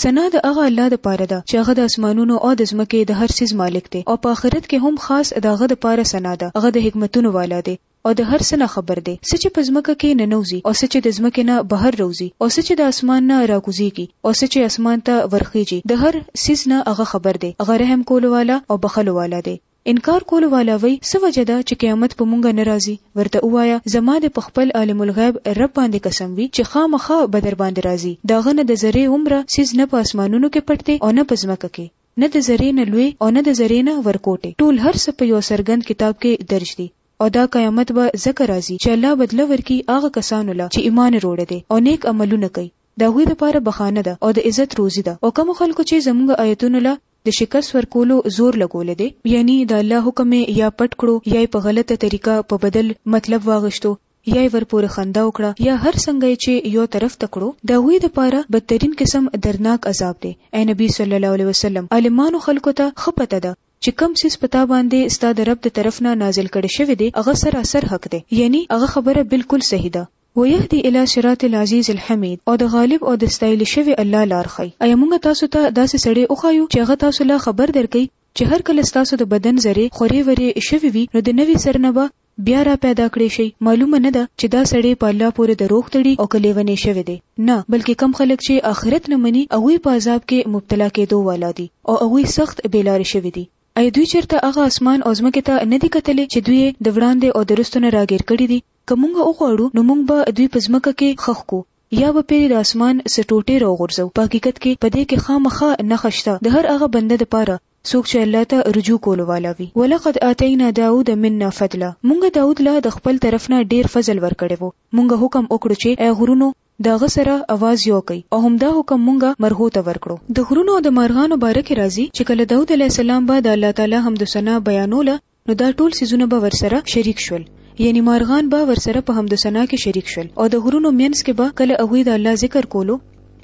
ثنا د هغه الله دپاره ده چې هغه د اسمانونو او د ځمکې د هر څیز مالک دی او په آخرت کې هم خاص د هغه دپاره ثنا ده، هغه د حکمتونو والا دی او د هر څه نه خبر دی، څه چې په ځمکه کې ننوځي او څه چې د ځمکې نه بهر روځي او څه چې د اسمان نه راکوزیږي او څه چې اسمان ته ورخیژي د هر څیز نه هغه خبر دی، هغه رحم کولو والا او بخښلو والا دی. انکار کولو والا وایي، څه وجه ده چې قیامت په مونږ نه راځي؟ ورته ووایه، زما دې په خپل عالم الغیب رب باندې قسم وي چې خامخا به درباندې راځي، د هغه نه د ذرې عمره څیز نه په اسمانونو کې پټ دی او نه په ځمکه کې، نه د ذرې نه لوی او نه د ذرې نه ورکوټی، ټول هر څه په یوه څرګند کتاب کې درج دي او دا قیامت به ځکه راځي چې الله بدله ورکړي هغه کسانو له چې ایمان روړی دی او نیک عملونه کوي، د هغوی لپاره بخښانه ده او د عزت روزي ده او کومو خلکو چې زمونږ آیتونو له. د شکست ورکولو زور لګولی دی، یعنی د الله حکم یې یا پټ کړو، یا یې په غلطه طریقه په بدل مطلب واغشتو، یا یې ورپورې خندا وکړه، یا هر څنګه یې چې یو طرف ته کړو، د هغوی لپاره بدترین قسم دردناک عذاب دی، ای نبی صلی الله علیه وسلم! عالمانو خلکو ته ښه پته ده چې کوم څیز په تا باندې ستا د رب د طرف نه نازل کړی شوی دی هغه سراسر حق دی، یعنی هغه خبره بالکل صحیح ده، ويهدي الي صراط العزيز الحميد او د غالب او د ستايل شوي الله لار ښيي، ايا موږ تاسو ته داسې سړی وښايو چې هغه تاسو له خبر درکوي چې هر کله ستاسو د بدن ذرې خورې ورې شوي وي نو د نوي سر نه به بيا را پيدا کړې شئ، معلومه نه ده چې دا سړی په الله پورې دروغ تړي او که ليونی شوی دی، نه بلکې کوم خلک چې آخرت نه مني هغوی په عذاب کې مبتلا کيدو والا دي او هغوی سخت بې لارې شوي دي. ايا دوی چرته هغه آسمان او ځمکې ته نه دي کتلي چې دوی يې د وړاندې او د رستو نه راګير کړي دي؟ که موږ وغواړو نو موږ به دوی په ځمکه کې ښخ کړو یا به پرې د اسمان څه ټوټې راوغورځوو، په حقیقت کې په دې کې خامخا نښه شته د هر هغه بنده لپاره څوک چې الله ته رجوع کولو والا وي، ولقد آتینا داؤد منا فضلا موږ داؤد له د خپل طرف نه ډېر فضل ورکړی وو، موږ حکم وکړو چې ای غرونو د هغه سره اواز یو کړئ او همدا حکم موږ مرغو ته ورکړو. د غرونو او د مارغانو باره کې راځي چې کله داؤد علیه السلام به د الله تعالی حمد و ثنا بیانوله نو دا ټول څیزونه به ورسره شریک شول یعنی مارغان به ورسره په حمد ثنا کې شریک شول او د غرونو مینس کې به کله هغوی د الله ذکر کولو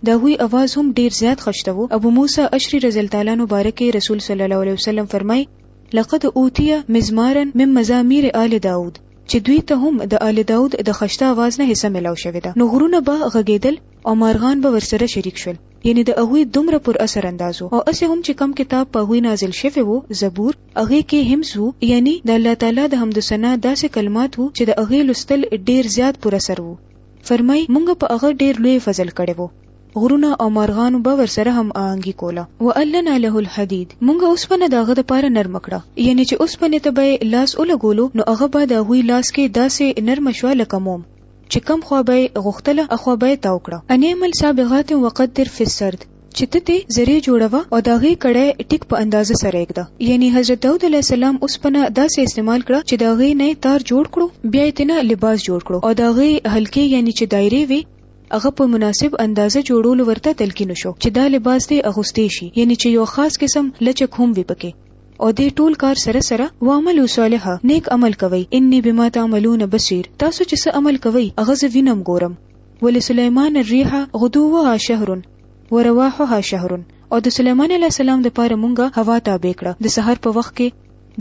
د هغوی اواز هم ډیر زیات خشته وو ابو موسی اشری رضی الله تعالی مبارک رسول صلی الله علیه وسلم فرمای لقد اوتیه مزمارا مم مزامیر آل داود چې دوی ته هم د آل داود د خشته आवाज نه حصہ ملاو شوې ده نو غرونه به غږیدل او مارغان به ورسره شریک شول یعنی د هغه دومره پر اثر اندازو او اسه هم چې کم کتاب په هوی نازل شوی وو زبور هغې کې همس وو، یعنی د الله تعالی د حمد ثنا داسې کلمات وو چې د هغې لوستل ډیر زیات پر اثر وو. فرمائی، مونږ په هغه ډیر لوی فضل کړی وو. غرونه او مارغانو به ورسره هم آهنګی کوله. وألنا له الحدید، مونږ اوسپنه د هغه لپاره نرمه کړه، یعنی چې اوسپنې ته به یې لاس ولګولو نو هغه به د هغوی لاس کې داسې نرمه شوه لکه موم، چې کوم خوا به یې غوښتله هخوا به یې تاو کړه. انعمل سابغات وقدر فی السرد. چې ته تې ذرې جوړوه او د هغې کړی ټیک په اندازه سره ږده یعنی حضرت داود علیه السلام اوسپنه داسې استعمال کړه چې د هغې نه یې تار جوړ کړو بیا یې تنه لباس جوړ کړو او د هغې حلقې یعنی چې دایرې وې هغه په مناسب اندازه جوړولو ورته تلقین شو چې دا لباس دې اغوستې شي یعنی چې یو خاص قسم لچک هم وي پکې او دې ټول کار سره سره وعمل صالح نیک عمل کوي انی بما تعملون بصیر تاسو چې څه عمل کوي هغه زه وینم ګورم ولسليمان الريح غدوها شهر ورواحها شهر او د سليمان عليه السلام د پاره مونږه هوا تابع کړه د سحر په وخت کې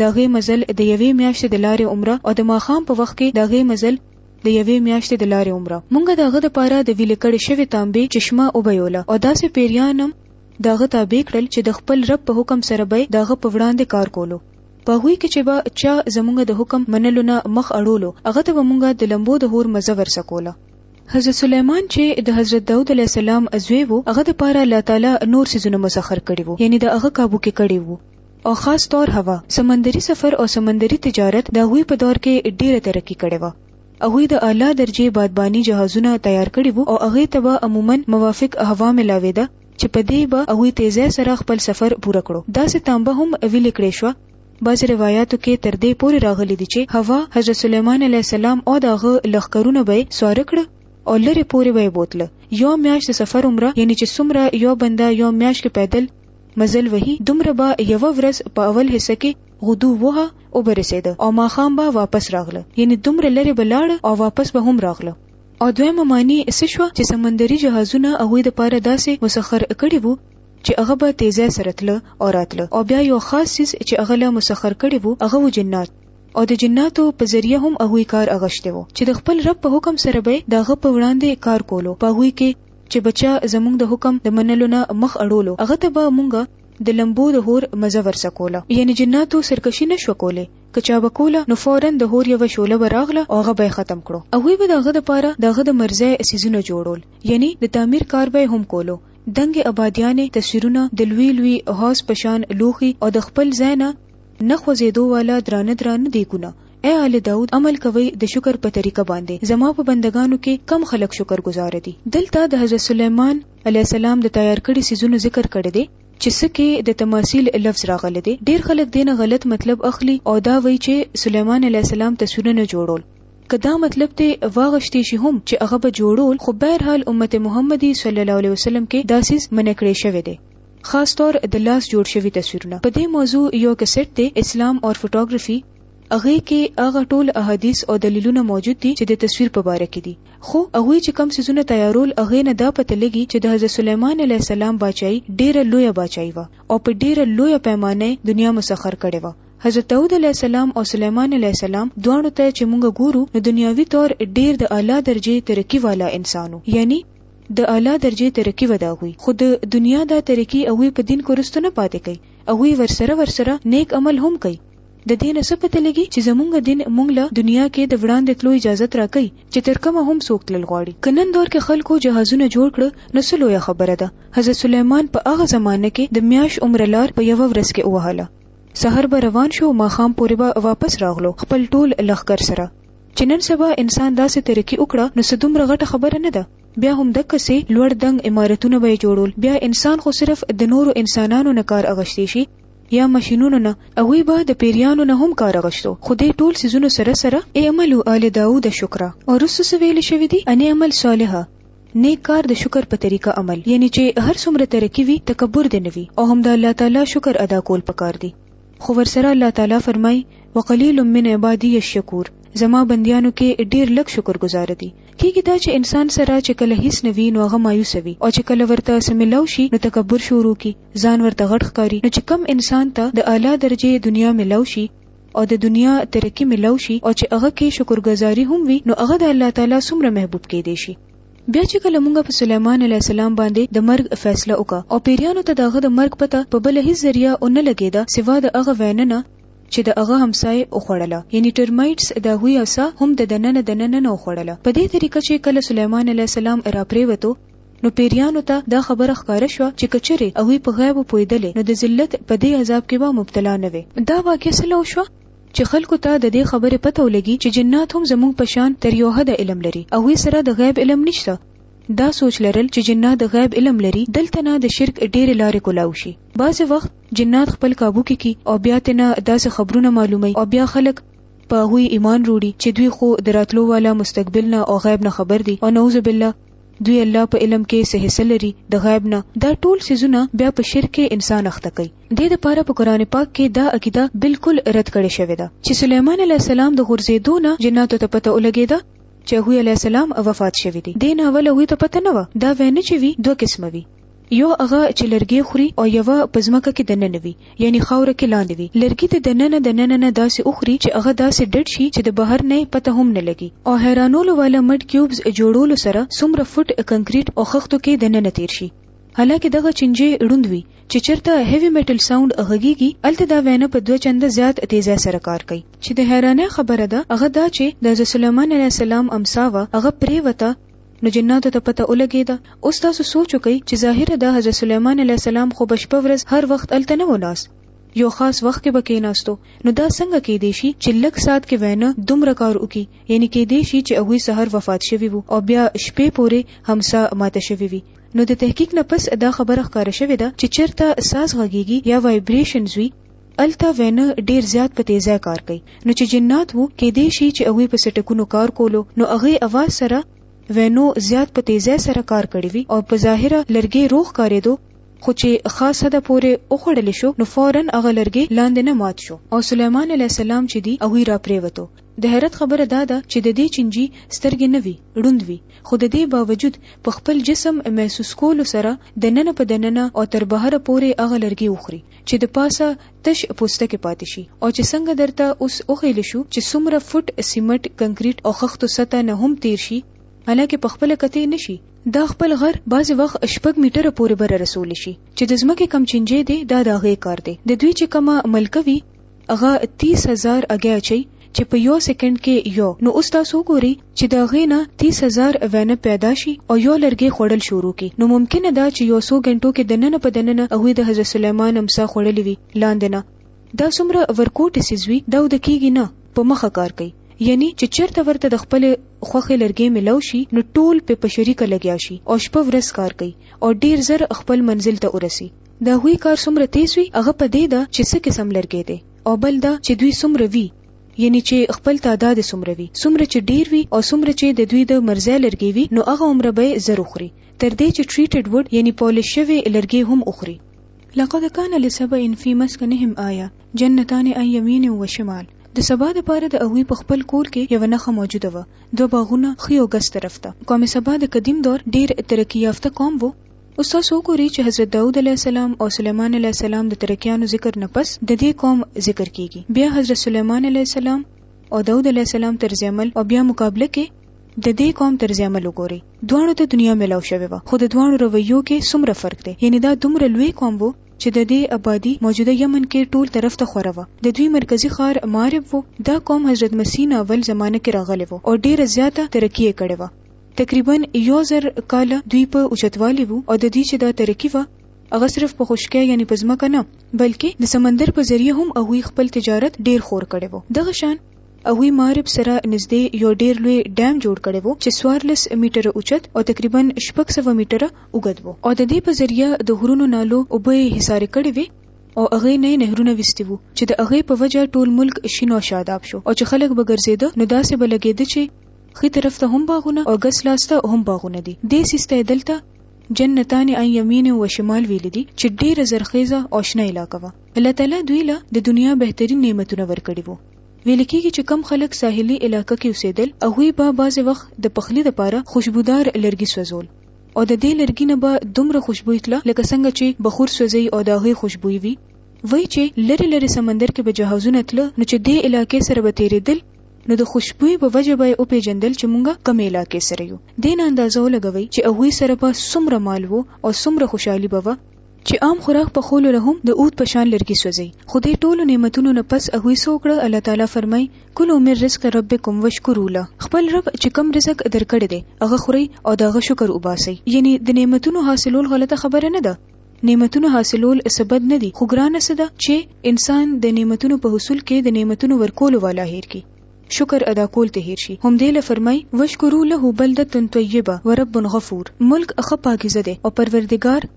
د غي مزل د یوې میاشتې د لارې عمره او د ماخام په وخت کې د غي مزل د یوې میاشتې د لارې عمره مونږه دغه د پاره د ویل کړي شوی تانبه چشمه او بيوله او داسې پیریانم دغه تابع کړل چې د خپل رب په حکم سره به دغه په وړاندې کار کولو په هغوی کې چې به چا زمونږ د حکم منلو نه مخ اړولو هغه ته به مونږه د لمبو د هور مزه ورسکوله حضرت سليمان چې د حضرت داوود عليه السلام ازوي وو هغه د پاره الله تعالی نور سيزونه مسخر کړي وو یعنی د هغه قابو کې کړي وو او خاص طور هوا سمندري سفر او سمندري تجارت د هغوی په دور کې ډیره ترقی کړې وه هغه د اعلی درجه بادبانی جهازونه تیار کړي وو او هغه ته به عموما موافق هوا ملاوي ده چې په دې به هغوی تېزۍ سره خپل سفر پوره کړو. داسې تانبه هم ویلې کړې شوه، بعضې روایاتو کې تر دې پورې راغلي دي چې هوا، حضرت سلیمان علیه السلام او د هغه لښکرونه به یې سواره کړه او لرې پورې به یې بوتله. یوه میاشت د سفر عمره، یعنې چې څومره یو بنده یوه میاشت کې پیدل مزل وهي، دومره به یوه ورځ په اول حصه کې غدو وه او به رسېده او ماښام به واپس راغله، یعنې دومره لرې به لاړه او واپس به هم راغله. او دویمه معنی څه شوه چې سمندري جهازونه هغوی دپاره داسې مسخر کړي وو چې هغه به تیزی سره تله او راتله او بیا یو خاص څیز چې هغه له مسخر کړي وو هغه وو جنات او د جناتو په ذریعه هم هغوی کار اغشته وو چې د خپل رب په حکم سره به د هغه په وړاندې کار کولو په هغوی کې چې بچا زمونږ د حکم د منلو نه مخ اړولو هغه ته به مونږ د لمبو د هور مزه ورسکوله یعنی جناتو سرکشي نشو کوله که چا به کوله نو فوراً د هور یوه شعله به راغله او هغه به یې ختم کړو. هغوی به د هغه دپاره د هغه د مرځایه اسیزونه جوړول، یعنی د تعمیر کار به یې هم کولو. دنګې ابادیانې، تصویرونه، د لوی لوی حوض په شان لوښي او د خپل ځای نه نه خوځیدو والا درانه درانه دیګونه. ای آل داود! عمل کوئ د شکر په طریقه باندې، زما په بندګانو کې کم خلک شکر ګذاره دي؟ دلته د حضرت سلیمان، علیه السلام، د تیار کړي څیزونو ذکر کړی دی، چې څه کې د تماثیل لفظ راغلی دی، ډېر خلک دې نه غلط مطلب اخلي او دا وایي چې سلیمان علیه السلام تصویرونه نه جوړول. که دا مطلب ترې واغشتې شي هم چې هغه به جوړول خو بهرحال امت محمدي صلی الله علیه وسلم کې دا څیز منع کړی شوی دی. خاص طور د لاس جوړ شوي تصویرونه. په دې موضوع یو کسټ دی، اسلام اور فوټوګرافي، هغې کې هغه ټول احادیث او دلیلونه موجود دي چې د تصویر په باره کې دي خو هغوی چې کم څیزونه تیارول هغې نه دا پته لګي چې د حضرت سلیمان علیه السلام باچایي ډیره لویه باچایي وه او په ډیره لویه پیمانه یې دنیا مسخر کړې وه حضرت داود علیه السلام او سلیمان علیه السلام دواړو ته چې مونږ ګورو نو دنیاوي طور ډیر د اعلی درجه ترقی والا انسانو یعنی د اعلی درجه ترقی وداوی خو د دنیا دا ترقی او په دین کورستو نه پاتې کوي او ورسره ورسره نیک عمل هم کوي د دې نه څه پته لګي چې زمونږ دين مونږ له دنيا کې د وړاندې تلو اجازت راکوي چې تر کومه هم څوک تلل غواړي. که نن دور کې خلکو جهازونه جوړ کړ نو څه لويه خبره ده. حضرت سليمان په هغه زمانه کې د مياشت عمره لار په يوه ورځ کې ووهله. سحر به روان شو ماښام پورې به واپس راغلو خپل ټول لښکر سره. چې نن سبا انسان داسې ترقي وکړه نو څه دومره غټه خبره نه ده. بيا هم دقسې لوړ دنګ عمارتونه به يې جوړول. بيا انسان خو صرف د نورو انسانانو نه کار اغشتی شي. یا ماشینونو نه هغوی به د پیریانو نه هم کار غشتو خو دې ټول څیزونو سره سره اعملو آل داود شکرا او رسو څه ویل شوی دی ان اعمل صالحا نیک کار د شکر په طریقه عمل یعنی چې هر څومره ترقی وی تکبر دې نه وی او هم د الله تعالی شکر ادا کول پکار دی خو ورسره الله تعالی فرمای وقلیل من عبادی الشکور زما بندیانو کې ډیر لک شکر گزار دي کیږي دا چې انسان سره چې کله هیڅ نوی نو هغه مایوس وي او چې کله ورته سملاو شي نو تکبر شروع کی ځان ورته غټ ښکاری نو چې کم انسان ته د اعلی درجه دنیا ملاو شي او د دنیا ترقی ملاو شي او چې هغه کې شکرګزاري هم وي نو هغه د الله تعالی څومره محبوب کې دی شي بیا چې کله مونږ په سليمان عليه السلام باندې د مرګ فیصله وکړه او پیریانو ته دغه د مرګ پته په بل هیڅ ذریعہ او نه لګیدا سوا د هغه ویننه چې د هغه همسایه وخوړله یعنی ټرمایټس د هوی اوسه هم د دننه دننه نه وخوړله په دې طریقه چې کله سليمان عليه السلام را پریوتو نو پيريانو ته دا خبره ښکاره شوه چې که چېرې هغوی په غيبو پوهېدلی نو د ذلت په دې عذاب کې به مبتلا نه وی. دا واقعه څله وشوه چې خلکو ته د دې خبرې پته ولګي چې جنات هم زموږ په شان تر يو حده علم لري، هغوی سره د غيب علم نشته. دا سوچ لرل چې جنات د غيب علم لري دلته نه د شرک ډېرې لارې کولاو شي. بعضې وخت جنات خپل کابو کې کړي او بيا ترې نه داسې خبرونه معلوموي او بيا خلک په هغوی ايمان روړي چې دوی خو د راتلو والا مستقبل نه او غيب نه خبر دي او نعوذ بالله دوی الله په علم کې څه حصہ لري د غیب نه دا ټول سيزونه بیا په شرک کې انسان اخته کوي د دې لپاره په قران پاک کې دا عقیده بالکل رد کړې شوې ده چې سليمان عليه السلام د غرزیدو نه جناتو ته پته ولګیده چې هو عليه السلام وفات شوی دی دین اول هو ته پته نه و دا وینه چې وی دوه قسمه وی يو هغه چې لرګی خوري او يوه په ځمکه کې دننه وي يعنې خاوره کې لاندې وي لرګي ته دننه دننه نه داسې وخوري چې هغه داسې ډډ شي چې د بهر نه يې پته هم نه لګي او حيرانولو والا مډ کيوبز جوړولو سره څومره فوټ کنکريټ او خښتو کې دننه تير شي حالانکه دغه چنجې ړوند وي چې چرته هیوي میټل ساوند غږیږي الته دا وینه په دوه چنده زیات تیزه سره کار کوي چې د حیرانه خبره ده هغه دا چې د سليمان عليه السلام امساوه هغه پرې وته نو جناتو ته پته ولګېده. اوس تاسو سوچ وکړئ چې ظاهره ده حضرت سلیمان علیه السلام خو به شپه ورځ هر وخت هلته نه و ناست، یو خاص وخت کې به کېناستو، نو دا څنګه کېدای شي چې لږ ساعت کې وینه دومره کار وکړي، یعنې کېدای شي چې هغوی سحر وفات شوي وو او بیا شپې پورې هم ساه ماته شوې وي. نو د تحقیق نه پس دا خبره ښکاره شوې ده چې چېرته ساز غږېږي یا وایبرېشنز وي، الته وینه ډیر زیات په تیزه کار کوي نو چې جنات وو کې دې شي چې هغه په سټکونو کار کولو نو هغه اواز سره وینو زیات په تیزه سره کار کړی وي او په ظاهره لرګي روغ کاریدو خو چې خاصه د پورې اوخړل شو نو فورا هغه لرګي لاندې نه مات شو او سليمان عليه السلام چې دی هغه را پریوتو د حیرت خبره دا ده چې د دې چنجي سترګې نه وي ړوند وي خو د دې باوجود په خپل جسم محسوس کولو سره د نن په دننه او تر بهر پورې هغه لرګي وخوري چې د پاسه تش پوستکی پاتې شي او چې څنګه درته اوس وښیل شو چې څومره فوټ سیمټ، کنکریټ او خښتو سطح نه هم تیر شي حالانکه په خپله کتې نه شي. دا خپل غر بعضې وخت شپږ میټره پورې بره رسولی شي چې د ځمکې کوم چینجی دی دا د هغې کار دی د دوی چې کومه ملکه وي هغه 30000 اګه اچي چې په یو سکند کې یو نو اوس تاسو ګوري چې د هغې نه 30000 وینه پیدا شي او یو لرګی خوړل شروع کی نو ممکنه ده چې یو څو غنټو کې د نن په دننه هغه د حضرت سليمان امسا خوړلې وي لاندې نه دا څومره ورکوټي سيزوي دا د کیږي نه په مخه کار کوي یعنی چې چرته ورته د خپل خوخه لرګې ملو شي نو ټول په پشریکه لګیا شي او شپه ورس کار کوي او ډیر زر خپل منزل ته ورسي د هغوی کار څومره تیز وي هغه په دې ده چې څه قسم لرګی دی او بل دا چې دوی څومره وي یعنی چې خپل تعداد یې څومره وي څومره چې ډیر وي او څومره چې د دوی د مرزی لرګی وي نو هغه عمره به یې زر وخوري تر دې چې ټریټډ وډ یعنی پالیش شوی لرګی هم وخوري لقد کان لسبأ فی مسکنهم آیه جنتان عن یمین و شمال د سبا د پاره د هغوی په خپل کور کې یو نخه موجوده و دوه باغونه ښی او ګس طرف ته قوم سبا د قدیم دور ډیر ترقی یافته قوم وو اوس تاسو وګورئ چې حضرت داوود علیه السلام او سلیمان علیه السلام د ترکیانو ذکر نه پس د دې قوم ذکر کیږي بیا حضرت سلیمان علیه السلام او داوود علیه السلام طرز عمل او بیا مقابله کې د دې قوم طرز عمل وګوري دواړو ته دنیا ملاو شوی و خو د دواړو رویو کې څومره فرق دی یعنی دا دومره لوی قوم وو چې د دې آبادی موجوده یمن کې ټول طرف ته خوره و د دوی مرکزی خار مارب وو دا قوم حضرت مسیح اول زمانه کې راغلی وو او ډیره زیاته ترقی کړې و تقریبا یو زر کاله دوی په اوچتوالي وو او د دوی چې دا ترقي وه هغه صرف په خشکه یعنی په ځمکه نه بلکې د سمندر په ذریعه هم هغوی خپل تجارت ډیر خور کړی وو دغه شان هغوی مارب سره نږدې یو ډیر لوی ډیم جوړ کړی وو چې 14 میټره اوچت او تقریبا 600 میټره اوږد وو او د دې په ذریعه د غرونو نالو او به حصار کړی وي او هغه نه نهرونه وستي وو چې د هغه په وجه ټول ملک شینو شاداب شو او چې خلک به ګرځیده نو داسې بلګیده چې خي طرف ته هم باغونه او ګس لاس ته هم باغونه دي دې سیس ته دلته جنتان ان یمین و شمال ویل دي چې ډیره زرخیزه او شنه علاقه وه الله تعالی دوی له د دنیا بهترین نعمتونه ورکړي وو ویل کېږي چې کم خلک ساحلي علاقه کې اوسېدل هغوی به بعضې وخت د پخلي لپاره خوشبودار لرګي سوځول او د دې لرګي نه به دومره خوشبوي تله لکه څنګه چې بخور سوځي او د هغې خوشبوي وي وایي چې لرې لرې سمندر کې به جهازونه تله نو چې دې علاقې سره به تېرېدل نو د خوشبوی په وجه به یې وپېژندل چې مونږ کومې علاقې سره یو. دې نه اندازه ولګوئ چې هغوی سره به څومره مال وو او څومره خوشحالي به وه، چې عام خوراک پخولو له هم د عود په شان لرګي سوځوي، خو دې ټولو نعمتونو نه پس هغوی څه وکړه؟ الله تعالی فرمایي، کلوا من رزق ربکم واشکروا له، خپل رب چې کوم رزق درکړی دی هغه خورئ او د هغه شکر وباسئ، یعنې د نعمتونو حاصلول غلطه خبره نه ده، نعمتونو حاصلول څه بد نه دي خو ګرانه څه ده چې انسان د نعمتونو په حصول کې د نعمتونو ورکولو والا هیر کی شکر ادا کول ته هیر شي همدې له فرمای وشکرو له بلده طیبه ورب غفور ملک اخه پاکیزه ده او پروردگار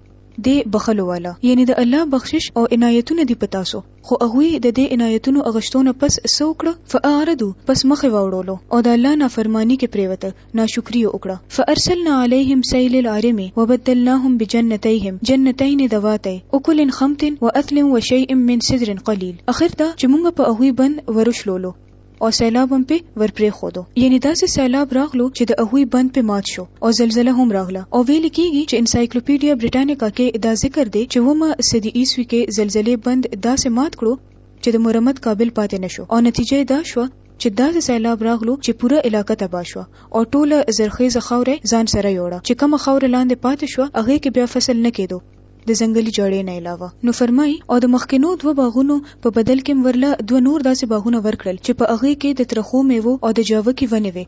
دې بخلو والا یعنی د الله بخشش او عنایتونه دی پتاسو خو هغه د دې عنایتونو اغشتونه پس سوکړه فاعرضو پس مخه واوړولو او د الله نافرمانی کې پریوته ناشکری وکړه فارسلنا عليهم سيل العرم وبدلناهم بجنتيهم جنتين ذواتي اكل خمط واثل وشيء من سدر قليل اخر دا چې موږ په هغه بند ورشلولو او سیلاب هم په ورپرې خودو یعنی داسې سیلاب راغلو چې د هغوی بند په مات شو او زلزله هم راغله او ویل کیږي چې انسایکلوپیډیا بریټانیکا کې دا ذکر دی چې ومه صدی عیسوی کې زلزلې بند داسې مات کړو چې د مرمت قابل پاتې نشو او نتیجه دا شو چې داسې سیلاب راغلو چې پوره علاقه تباه شوه او ټوله زرخیزه خاوره یې ځان سره یوړه چې کومه خاوره لاندې پاتې شوه هغې کې بیا فصل نه کېدو د ځنګلي جاړې نه علاوه نو فرمایي او د مخکینو دوه باغونو په بدل کې هم ورله دوه نور داسې باغونه ورکړل چې په هغې کې د ترخو میوو او د جاوکي ونې وې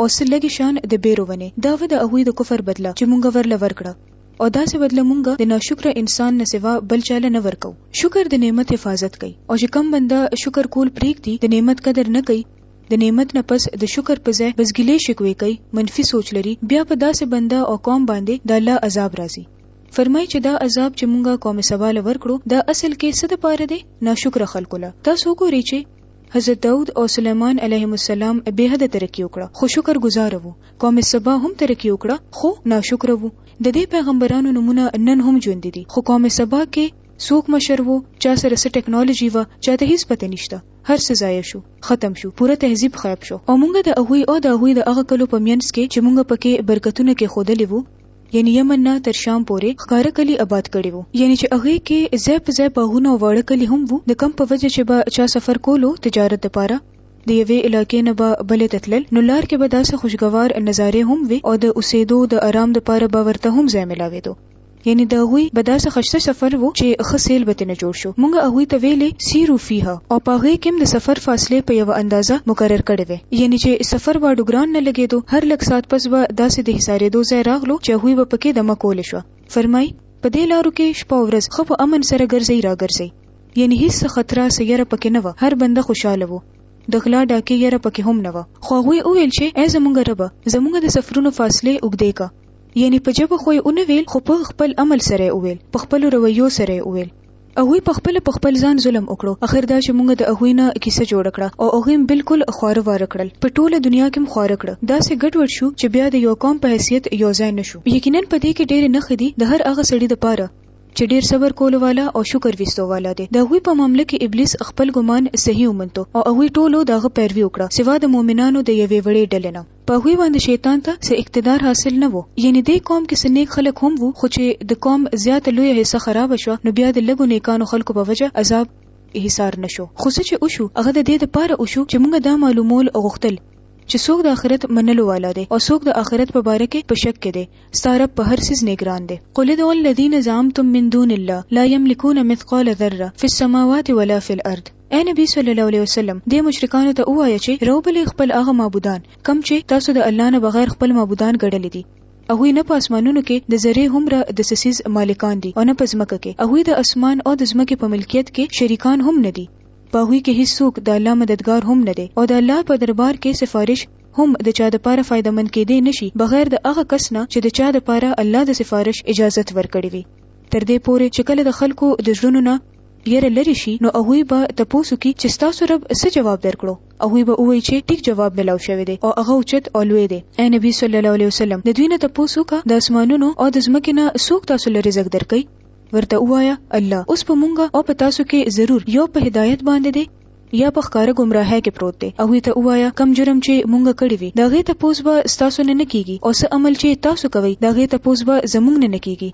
او څه لږې شان د بیرو ونې دا وه د هغوی د کفر بدله چې مونږ ورله ورکړه. او داسې بدله مونږ د ناشکره انسان نه سوا بل چا له نه ورکوو. شکر د نعمت حفاظت کوي او چې کوم بنده شکر کول پرېږدي، د نعمت قدر نه کوي، د نعمت نه پس د شکر په ځای بس ګیلې شکوې کوي، منفي سوچ لري، بیا په داسې بنده او قوم باندې د الله عذاب راځي. فرمایي چې دا عذاب چې مونږ قوم سبا له ورکړو دا اصل کې څه د پاره دی؟ ناشکره خلکو له. تاسو وګورئ چې حضرت داود او سلیمان علیهم السلام بې حده ترقي وکړه، خو شکر ګذاره وو، قوم سبا هم ترقی وکړه خو ناشکر وو د دې پیغمبرانو نمونه نن هم ژوند دي خو قوم سبا کې څوک مشر وو چا سره څه ټکنالوژي و چا ته هیڅ پته نشته هر څه ضایع شو ختم شو پوره تهذیب خیب شو او مونږ د هغوی او د هغوی د هغه کلو په مینس کې چې مونږ پکې برکتونه کې خودلې وو یعنی یمن نه تر شام پورې ښکارا کلی آباد کړي وو یعنی چې هغه کې زیپ زیپ باغونه او وړ کلی هم وو د کم په وجه چې به چا سفر کولو تجارت لپاره د یوې علاقې نه به بلې ته تلل نو لار کې به داسې خوشګوار نظارې هم وي او د اوسېدو د آرام دپاره به ورته هم ځای ملاوېدو یعنی د هغوی به داسې خشته سفر وو چې ښه سیل به ترنه جوړ شو موږ هغوی ته ویلې سیرو فیها او په هغې کې هم د سفر فاصلې په یوه اندازه مقرر کړې وې یعنی چې سفر به ډوګران نه لګېدو هر لږ ساعت پس به داسې د حصارېدو ځای راغلو چې هغوی به پکې دمه کولې شوه فرمایي په دې لارو کې شپه او ورځ ښه په امن سره ګرځئ راګرځئ یعنی هیڅ څه خطره څه یره پکې نه وه هر بنده خوشحاله وو د غلا ډاکې یره پکې هم نه وه خو هغوی وویل چې ای زمونږ ربه زمونږ د سفرونو فاصلې اوږدې که یعنی په ژبه خو یې ونه ویل خو په خپل عمل سره یې وویل په خپلو رویو سره یې وویل هغوی په خپل په خپل ځان ظلم وکړو اخر دا چې مونږ د هغوی نه کیسه جوړ کړه او هغوی بالکل خواره واره کړل په ټوله دنیا کې خواره کړه دا سه ګډوډ شو چې بیا د یو قوم په حیثیت یو ځای نشو یقینا په دې کې ډېر نه خدي د هر هغه سړي د پاره چې ډېر صبر کولو والا او شکر ویستو والا دی. د هغوی په معامله کې ابلیس خپل ګمان صحیح ومنتو او هغوی ټولو د هغه پیروي وکړه سوا د مؤمنانو د یوې وړې ډلې نه. په هغوی باندې شیطان ته څه اقتدار حاصل نه وو. یعنې دې قوم کې څه نیک خلک هم وو خو چې د قوم زیاته لویه حصه خرابه شوه نو بیا د لږو نیکانو خلکو په وجه عذاب ایثار نه شو. خو څه چې وشو هغه د دې لپاره وشو چې مونږ دا معلومول غوښتل چې څوک د آخرت منلو والا دی او څوک د آخرت په باره کې په شک کې دی. ستا رب په هر څیز نګران دی قل ادعوا الذین زعمتم من دون الله لا یملکون مثقال ذره فی السماوات ولا فی الارض اے نبی صلی الله علیه وسلم دې مشرکانو ته ووایه چې روبلې خپل هغه معبودان کم چې تاسو د الله نه بغیر خپل معبودان ګړلې دي هغه نه په اسمانونو کې د ذره همره د سسیز مالکان دي او نه په ځمکه کې هغه د اسمان او د ځمکې په ملکیت کې شریکان هم نه دي په هغه کې هیڅوک د الله مددگار هم نه دی او د الله په دربار کې سفارش هم د چا دپاره فایده مند کیدی نشي بغیر د هغه کس نه چې د چا دپاره الله د سفارش اجازت ورکړي وي تر دې پورې چې کله د خلکو د زړونو نه یره لرې شي نو هغوی به تپوس وکړي چې ستاسو رب څه جواب درکړو هغوی به ووایي چې ټیک جواب ملاو شوی دی او هغه اوچت او لوی دی ای نبی صلی الله علیه وسلم د دوی نه تپوس وکړه د اسمانونو او د ځمکې نه څوک تاسو له رزق درکوي ورته وایا الله اوس په مونږه او په تاسو کې ضرور یو په هدایت باندې دی یا په ښکاره ګمراهۍ کې پروت دی هغوی ته ووایه کم جرم چې مونږ کړی وي د هغې تپوس به ستاسو نه نه کیږي او څه عمل چې تاسو کوئ د هغې تپوس به زمونږ نه نه کیږي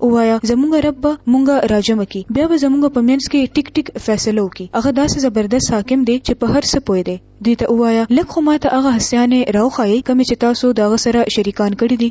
ووایه زمونږ رب به مونږ راجمع کی بیا به زمونږ په منځ کې ټیک ټیک فیصله وکړي هغه داسې زبردست حاکم دی چې په هر څه پوه دی دوی ته ووایه لږ خو ماته هغه هسیانې راوښایئ کومې چې تاسو د هغه سره شریکان کړي دي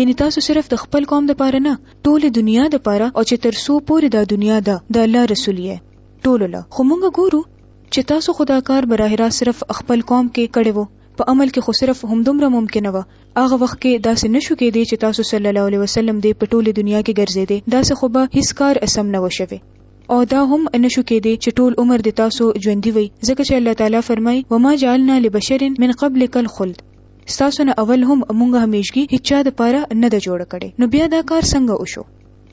یعنی تاسو صرف د خپل قوم د پاره نه ټول دنیا د پاره او چې تر سو پورې دا دنیا ده د الله رسول یې ټول له خو مونږ ګورو چې تاسو خدا کار براه را صرف خپل قوم کې کړي وو په عمل کې خو صرف همدومره ممکنه و هغه وخت کې داسې نشو کې دی چې تاسو صلی الله علیه وسلم دې په ټوله دنیا کې ګرځې دي داسې خو به هیڅ کار اسم نه وشوي او دا هم نشو کې دي چې ټول عمر د تاسو ژوندۍ وي ځکه چې الله تعالی فرمای وما جعلنا لبشر من قبلک الخلد ستاسو نه اول هم مونږ همیشګي هیچا د پاره نه د جوړ کړي نو بیا دا کار څنګه وشو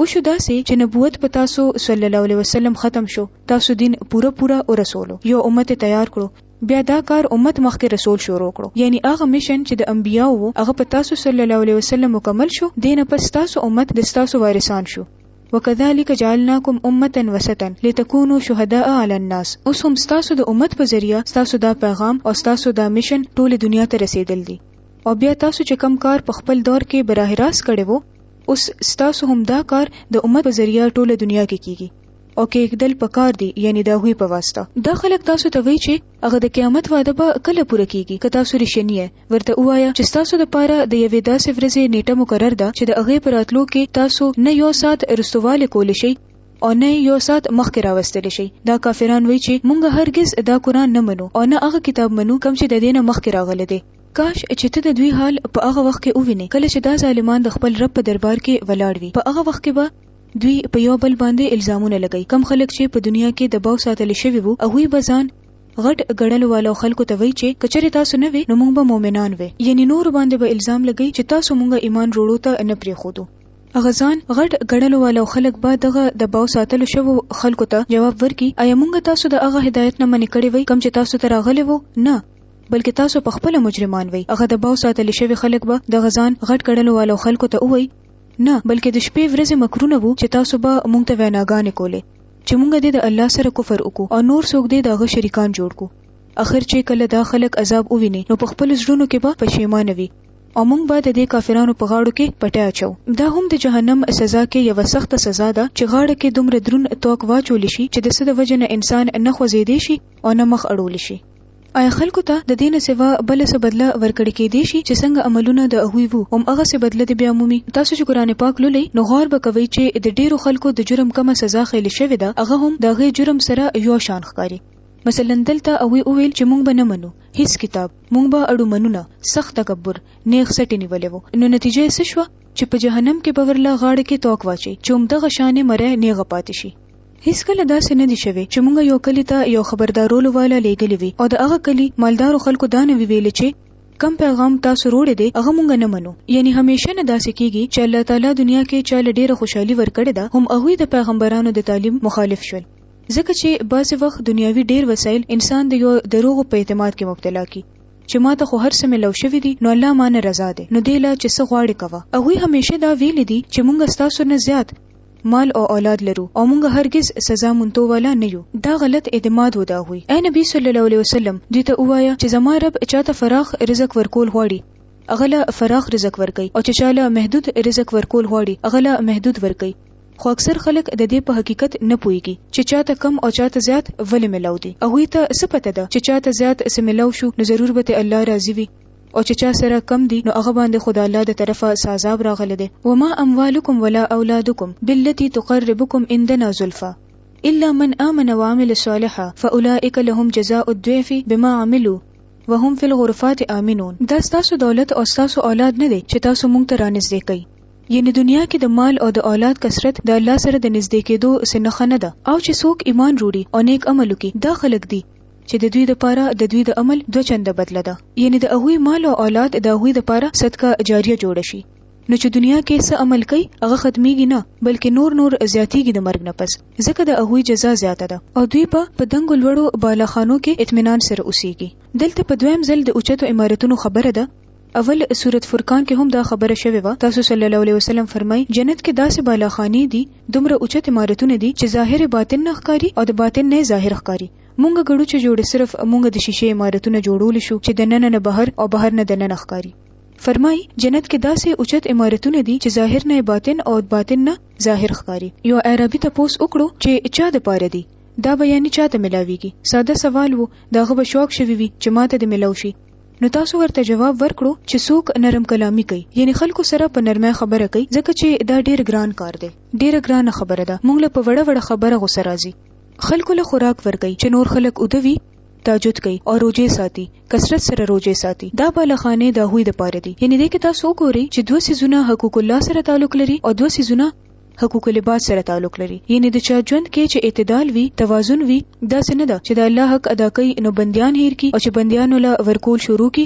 وشو داسې چې نبوت په تاسو صلی الله علیه وسلم ختم شو تاسو دین پوره پوره او رسولو یو امت تیار کړو بیا دا کار امت مخکې رسول شروع کړو یعنی هغه میشن چې د انبیاو وو هغه په تاسو صلی الله علیه وسلم مکمل شو دینه پس تاسو امت د تاسو وارثان شو وکذالک جعلناکم امة وسطا لتکونو شهداء علی الناس اوس هم ستاسو د امت په ذریعه ستاسو دا پیغام او ستاسو دا مشن ټولې دنیا ته رسیدل دي او بیا تاسو چې کم کار په خپل دور کې براه راست کړی وو اوس ستاسو هم دا کار د امت په ذریعه ټوله دنیا کې کیږي او کېږدل پکار دي یعنی د هوی په واسطه دا خلک تاسو ته وایي چې هغه د قیامت وعده به کله پوره کیږي که تاسو رښتینی یې ورته ووایه چې ستاسو لپاره د یوې داسې ورځې نیټه مقرر ده چې د هغې په راتلو کې تاسو نه یو ساعت رستوالی کولی شئ او نه یې یو ساعت مخکې راوستلی شئ. دا کافران وایي چې مونږ هرګز دا قرآن نه منو او نه هغه کتاب منو کوم چې د دې نه مخکې راغلی دی. کاش چې ته د دوی حال په هغه وخت کې ووینې کله چې دا ظالمان د خپل رب په دربار کې ولاړ وي. په هغه وخت کې به دوی په یو بل باندې الزامونه لګوي. کوم خلک چې په دنیا کې د باو ساتل شوي وو هغوی به ځان غټ ګڼل والو خلکو ته وایي چې کچره تاسو نه وي نو مونږ به مؤمنان وي یعنی نور باندې به الزام لګي چې تاسو مونږه ایمان وروړو ته نه پری خودو اغزان غټ ګڼل والو خلک به دغه د باو ساتلو شو خلکو ته جواب ورکي ایا مونږ تاسو د هغه هدایت نه منې کړی وي کم چې تاسو ته راغلی وو نه بلکې تاسو په خپل مجرمان وي هغه د باو ساتل شوی خلک به د غزان غټ ګڼل والو خلکو ته وایي نه بلکې د شپې ورځې مکرونه وو چې تاسو به مونږ ته ویناګانې کولې چې مونږ دې د الله سره کفر وکړو او نور څوک دې داغه شریکان جوړ کو اخر چې کله دا خلک عذاب وویني نو په خپل زړونو کې به پښیمانه وي او موږ به د دې کافرانو په غاړو کې پټه اچو دا هم د جهنم سزا کې یو سخت سزا ده چې غاړه کې دومره درون توک واچول شي چې د څه د وجنه انسان نه خوځېدې شي او نه مخ اړول شي آیا خلکو ته د دې نه سوا بله څه بدله ورکړې کېدی شي چې څنګه عملونه د هغوی وو هم هغه سې بدله دې بیا مومي تاسو چې قرآن پاک لولئ نو غور به کوئ چې د ډېرو خلکو د جرم کومه سزا خېلې شوې ده هغه هم د هغې جرم سره يو شان ښکاري مثلا دلته هغوی وویل چې مونږ به نه منو هیڅ کتاب مونږ به اړو منونه سخت تکبر نیغ سټې نیولې وو نو نتیجه یې څه شوه چې په جهنم کې به ورله غاړه کې توک واچي چې همدغه شانې مری نیغه پاتې شي هیڅکله داسې نه دي شوي چې موږ یو کلي ته یو خبردارولو والا لېږلي وي او د هغه کلي مالدارو خلکو دا نه وي ویلي چې کوم پیغام تاسو روړی دی هغه موږ نه منو یعنی همیشه نه داسې کیږي چې الله تعالی دنیا کې چا له ډیره خوشحالي ورکړې ده هم هغوی د پیغمبرانو د تعلیم مخالف شول ځکه چې بعضې وخت دنیاوي ډیر وسایل انسان د یو دروغو په اعتماد کې مبتلا کی چې ما ته خو هر څه ملو شوی دي نو الله ما نه رضا ده نو دی لا چې څه غواړي کوه هغوی همیشه دا ویل دي چې مونږ ستاسو نه زیات مال او اولاد لرو او مونږ هرگز سزا مونتو والا نه یو دا غلط اعتماد و دا هوی اې نبی صلی الله علیه وسلم دوی ته ووایه چې زما رب چاته فراخ رزق ورکول غواړي هغه له فراخ رزق ورکي او چې چاله محدود رزق ورکول غواړي هغه له محدود ورکي خو اکثر خلک د دې په حقیقت نه پويږي چې چاته کم او چاته زیات ولې ملاو دي هغه ته څه پته ده چې چاته زیات سملاو شو نو ضرور به الله راضي وي او چې چا سره کم دي نو هغه باندې خو د الله د طرفه څه عذاب راغلی دی وما اموالکم ولا اولادکم بالتي تقربکم عندنا زلفا الا من آمن وعمل صالحا فاولئک لهم جزاء الضعف بما عملوا وهم فی الغرفات آمنون دا ستاسو دولت او ستاسو اولاد نه دی چې تاسو مونږ ته رانږدې کوي یعنی دنیا کې د مال او د اولاد کثرت د الله سره د نږدې کېدو سنخه نه ده او چې څوک ایمان وروړي او نیک عمل وکړي دا خلک دي چې د دوی لپاره د دوی د عمل دوه چنده بدله ده، یعنې د هغوی مال او اولاد د هغوی لپاره صدقه جاریه جوړه شي. نو چې دنیا کې څه عمل کوي هغه ختمیږي نه بلکې نور نور زیاتیږي د مرګ نه پس، ځکه د هغوی جزا زیاته ده او دوی به په دنګو لوړو بالا خانو کې اطمینان سره اوسیږي. دلته په دویم ځل د اوچتو عمارتونو خبره ده، اول سورت فرقان کې هم دا خبره شوې وه، تاسو صلی الله علیه وسلم فرمایي، جنت کې داسې بالا خانې دي، دومره اوچت عمارتونه دي چې ظاهر یې باطن نه ښکاري او د باطن نه یې ظاهر ښکاري، مونږ ګړو چې جوړ صرف مونږ د شیشې عمارتونه جوړول شو چې د ننه نه بهر او بهر نه د ننه ښکاری فرمای جنت کې داسې اوچت عمارتونه دي چې ظاهر نه باطن او باطن نه ظاهر ښکاری یو عربي ته پوس وکړو چې چا د پاره دي دا به یعنی چاته ملاویږي ساده سوال وو داغه به شوق شوی وي چې ماته د ملاو شي نو تاسو ورته جواب ورکړو چې څوک نرم کلامی کوي یعنی خلکو سره په نرمه خبره کوي ځکه چې دا ډیر ګران کار دی ډیره ګرانه خبره ده مونږ له په وړه وړه خبره غوسه راځي خلکو له خوراک ورکوي چې نور خلک اوده وي تهجد کوي او روزې ساتي کثرت سره روزې ساتي دا بالخانه د هوی د پاره دي یعنی دې کې تاسو وګورئ چې دوه سيزونه حقوق الله سره تعلق لري او دوه سيزونه حقوق العباد سره تعلق لري یعنی د چا ژوند کې چې اعتدال وي توازن وي دا څه نه ده چې د الله حق ادا کوي نو بنديان هیر کی او چې بنديان له ورکول شروع کی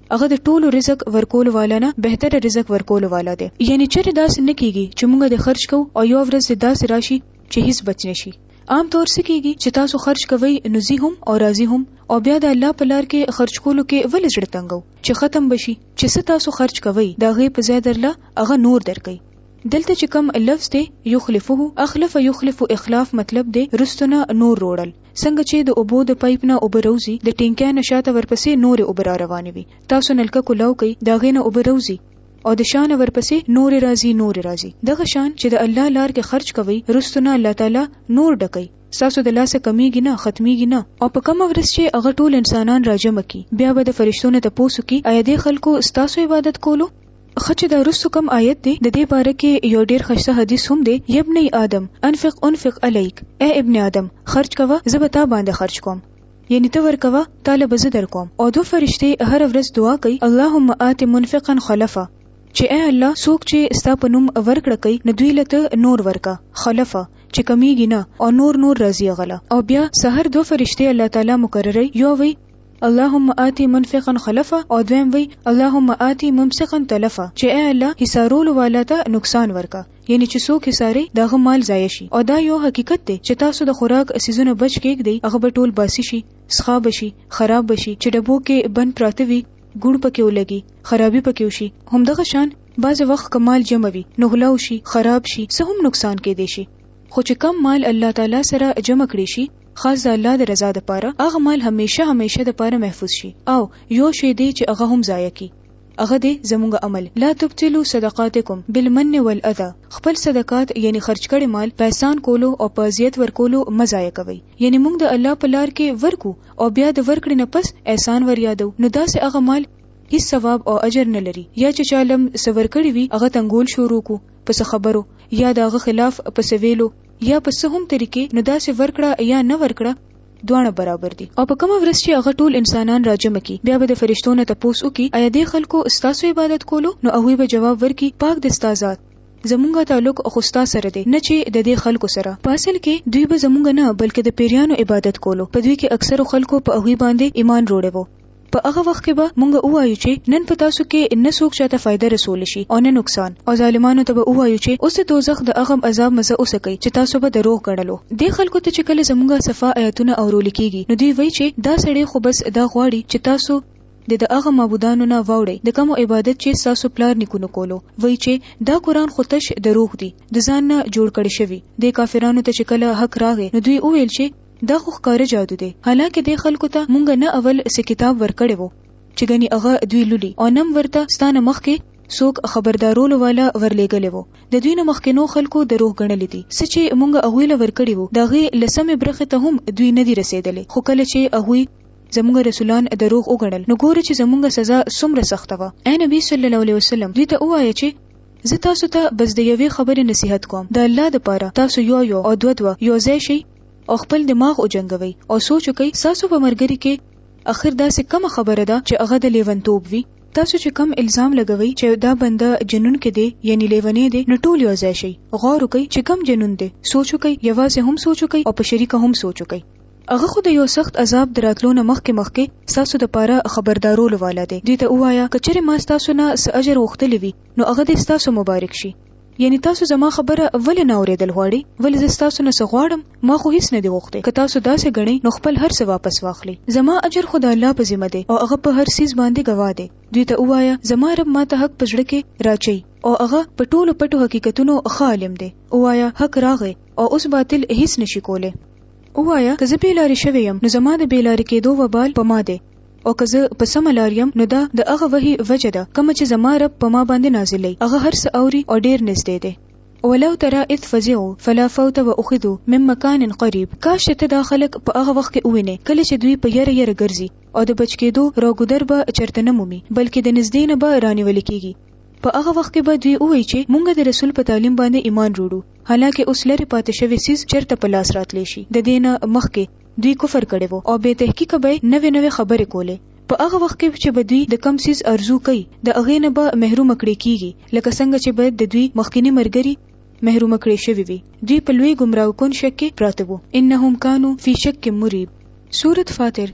هغه د ټولو رزق ورکول والا نه بهتر رزق ورکول والا دی یعنی چیرې داسې نه کیږي چې موږ د خرج کو او یو ورځ د داسې راشي چې هیڅ بچ نشي عام طور څه کیږي چې تاسو خرج کوي نزي هم او راضي هم او بیا د الله په لار کې خرج کولو کې ولې زړه تنګو چې ختم بشي چې څه تاسو خرج کوي دا غي په ځای درله هغه نور درکې دلته چې کوم لفظ دی یخلفه اخلف یخلف اخلاف مطلب دی رستنه نور روړل څنګه چې د اوبو د پایپ نه اوبه روزي د ټینکۍ نه شاته ورپسې نورې اوبه را روانې وي تاسو نلکه کولاو کوي د هغې نه اوبه روزي او د شانه ورپسې نورې راځي نورې راځي دغه شان چې د الله لار کې خرچ کوي رستو نه الله تعالی نور ډکوي ستاسو د لاسه کمیږي نه ختمیږي نه او په کومه ورځ چې هغه ټول انسانان راجمع کی بیا به د فرشتو نه تپوسو کی ایا دې خلکو ستاسو عبادت کولو خچ دا رسو کم آیت دی د دې باره کې یو ډیر خشته حدیث هم دی یبنی آدم انفق انفق علیک اے ابن آدم خرج کوه زه به تا باندې خرج کوم یعنی ته ورکوه تعالی به زه در کوم او دو فرشته هر ورځ دعا کوي اللهم آت منفقا خلفا چې اے الله څوک چې ستا په نوم ورکړه کوي نو دوی لته نور ورکا خلفا چې کمیږي نه او نور نور راځي غله او بیا سحر دو فرشته الله تعالی مقرره یو وی اللهم آتی منفقا خلفا او دویم وی اللهم آتی ممسقا تلفا چې اے الله حسارولو والا ته نقصان ورکا یعنی چې څوک حساري دغه مال ضایع شي او دا یو حقیقت دی چې تاسو د خوراک اسیزونه بچ کېږدئ هغه به ټول باسی شي سخا بشي خراب بشي چې ډبو کې بن پراته وي ګوړ پکې ولګي خرابي پکې وشي همدغه شان بعض وخت کمال جمع وي نو غلاو شي خراب شي سه هم نقصان کې دي شي خو چې کم مال الله تعالی سره جمع کړی شي خاص د الله د رضا دپاره هغه مال همېشه همېشه دپاره محفوظ شي او يو شی دی چې هغه هم ضايع کړي هغه دی زمونږ عمل لا تبطلو صدقاتکم بالمن والاذا خپل صدقات يعني خرچ کړی مال په احسان کولو او په اذيت ورکولو مه ضايع کوئ يعني مونږ د الله په لار کې ورکو او بيا د ورکړې نه پس احسان ور يادو نو داسې هغه مال هیڅ ثواب او اجر نه لري یا چې چا لم صبر کړی وي هغه تنګول شروع کو پس خبرو یا داغه خلاف پس ویلو یا په څه هم طریقې نو داسې ورکړه یا نه ورکړه دواړه برابر دي او په کومه ورځ چې هغه ټول انسانان راجمع کی بیا به د فرشتو نه تپوس وکي ایا دې خلکو ستاسو عبادت کولو نو هغوی به جواب ورکي پاک د ستا ذات زمونږ تعلق خو ستا سره دی نه چې د دې خلکو سره په اصل کې دوی به زمونږ نه بلکې د پیریانو عبادت کولو په دوی کې اکثرو خلکو په هغوی باندې ایمان روړی وو په هغه وخت کې به مونږ ووایو چې نن په تاسو کې نه څوک چاته فایده رسول شي او نه نقصان او ظالمانو ته به ووایو چې اوس د دوزخ د هغه عذاب مزه وڅکئ چې تاسو به دروغ ګڼلو دې خلکو ته چې کله زمونږ صفا ایتونه اورول کیږي نو دوی وایي چې دا سړی خو بس دا غواړي چې تاسو د د هغه معبودانو نه واوړي د کوم عبادت چې تاسو پلار نکونو کولو وای چې دا قران خو تش دروغ دی د ځان نه جوړ کړي شوی د کافرانو ته چې کله حق راغی نو دوی وویل چې دا خو ښکاره جادو دی حالانکه دې خلکو ته مونږ نه اول څه کتاب ورکړی وو چې ګنې هغه دوی لولي او نم ورته ستانه مخکې څوک خبردارولو والا ورلېږلی وو د دوی نه مخکینو خلکو دروغ ګڼلی دي څه چې مونږ هغوی له ورکړي وو د هغې لسمې برخې ته هم دوی نه دي رسېدلی خو کله چې هغوی زمونږ رسولان دروغ وګڼل نو ګوره چې زمونږ سزا څومره سخته وه اے نبی صلی الله علیه وسلم دوی ته ووایه چې زه تاسو ته بس د یوې خبرې نصیحت کوم د الله لپاره تاسو یو یو او دوه دوه یو ځای شئ او خپل دماغ وجنګوئ او سوچ وکړئ ستاسو په ملګري کې اخر داسې کومه خبره ده چې هغه د لیونتوب وي تاسو چې کم الزام لګوي چې دا بنده جنون کې دی یعنی لیونی دی نو ټول یو ځای شي غور وکړئ چې کم جنون دی سوچ وکړئ یوازې هم سوچ وکړئ او په شریکه هم سوچ وکړئ هغه خو د یو سخت عذاب دراتلو نه مخکې مخکې تاسو د پاره خبردارولو والا دی دوی ته وایا کچره ما تاسو نه س اجر وختلی وي نو هغه د تاسو مبارک شي یعنی تاسو زما خبره ولې نه اوریدل غواړي ولې زه تاسو نه څه غواړم ما خو هیڅ نه دی غوښته که تاسو داسې غنئ نو خپل هر څه واپس واخلي زما اجر خو د الله په ذمه دی او هغه په هر سیز باندې گواه دی دوی ته وایا زما رب ما ته حق پزړه کې راچي او هغه په ټولو پټو حقیقتونو ښه عالم دی وایا حق راغی او اوس باطل هیڅ نشي کوله وایا که زه بیلاری شوی يم نو زما د بیلاری کېدو وبال په ما دی او که زه په سمه لار یم نو دا د هغه وحی وجه ده کومه چې زما رب په ما باندې نازلوي هغه هر څه اوري او ډیر نږدې دی ولو ترا اذ فزعوا فلا فوت واخذوا من مکان قریب کاش چې ته دا خلک په هغه وخت کې ووینې کله چې دوی په یره یره ګرځي او د بچ کېدو راګودر به چرته نه مومي بلکې د نږدې نه به رانیول کېږي په هغه وخت کې به دوی ووایي چې مونږ د رسول په تعلیم باندې ایمان وروړو حالکه اوس لري پاتې شوی سیس چرته په لاس راتلی شي د دینه مخکې دوی کفر کړی وو او بې تحقیقه به یې نوې نوې خبرې کولې. په هغه وخت کې چې به دوی د کوم څیز ارزو کوي د هغې نه به محروم کړې کیږي لکه څنګه چې به د دوی مخکیني مرګري محروم کړې شوي وي. دوی په لوی ګمراهکون شک کې پراته وو. انهم کانو فی شک مریب. سورة فاطر.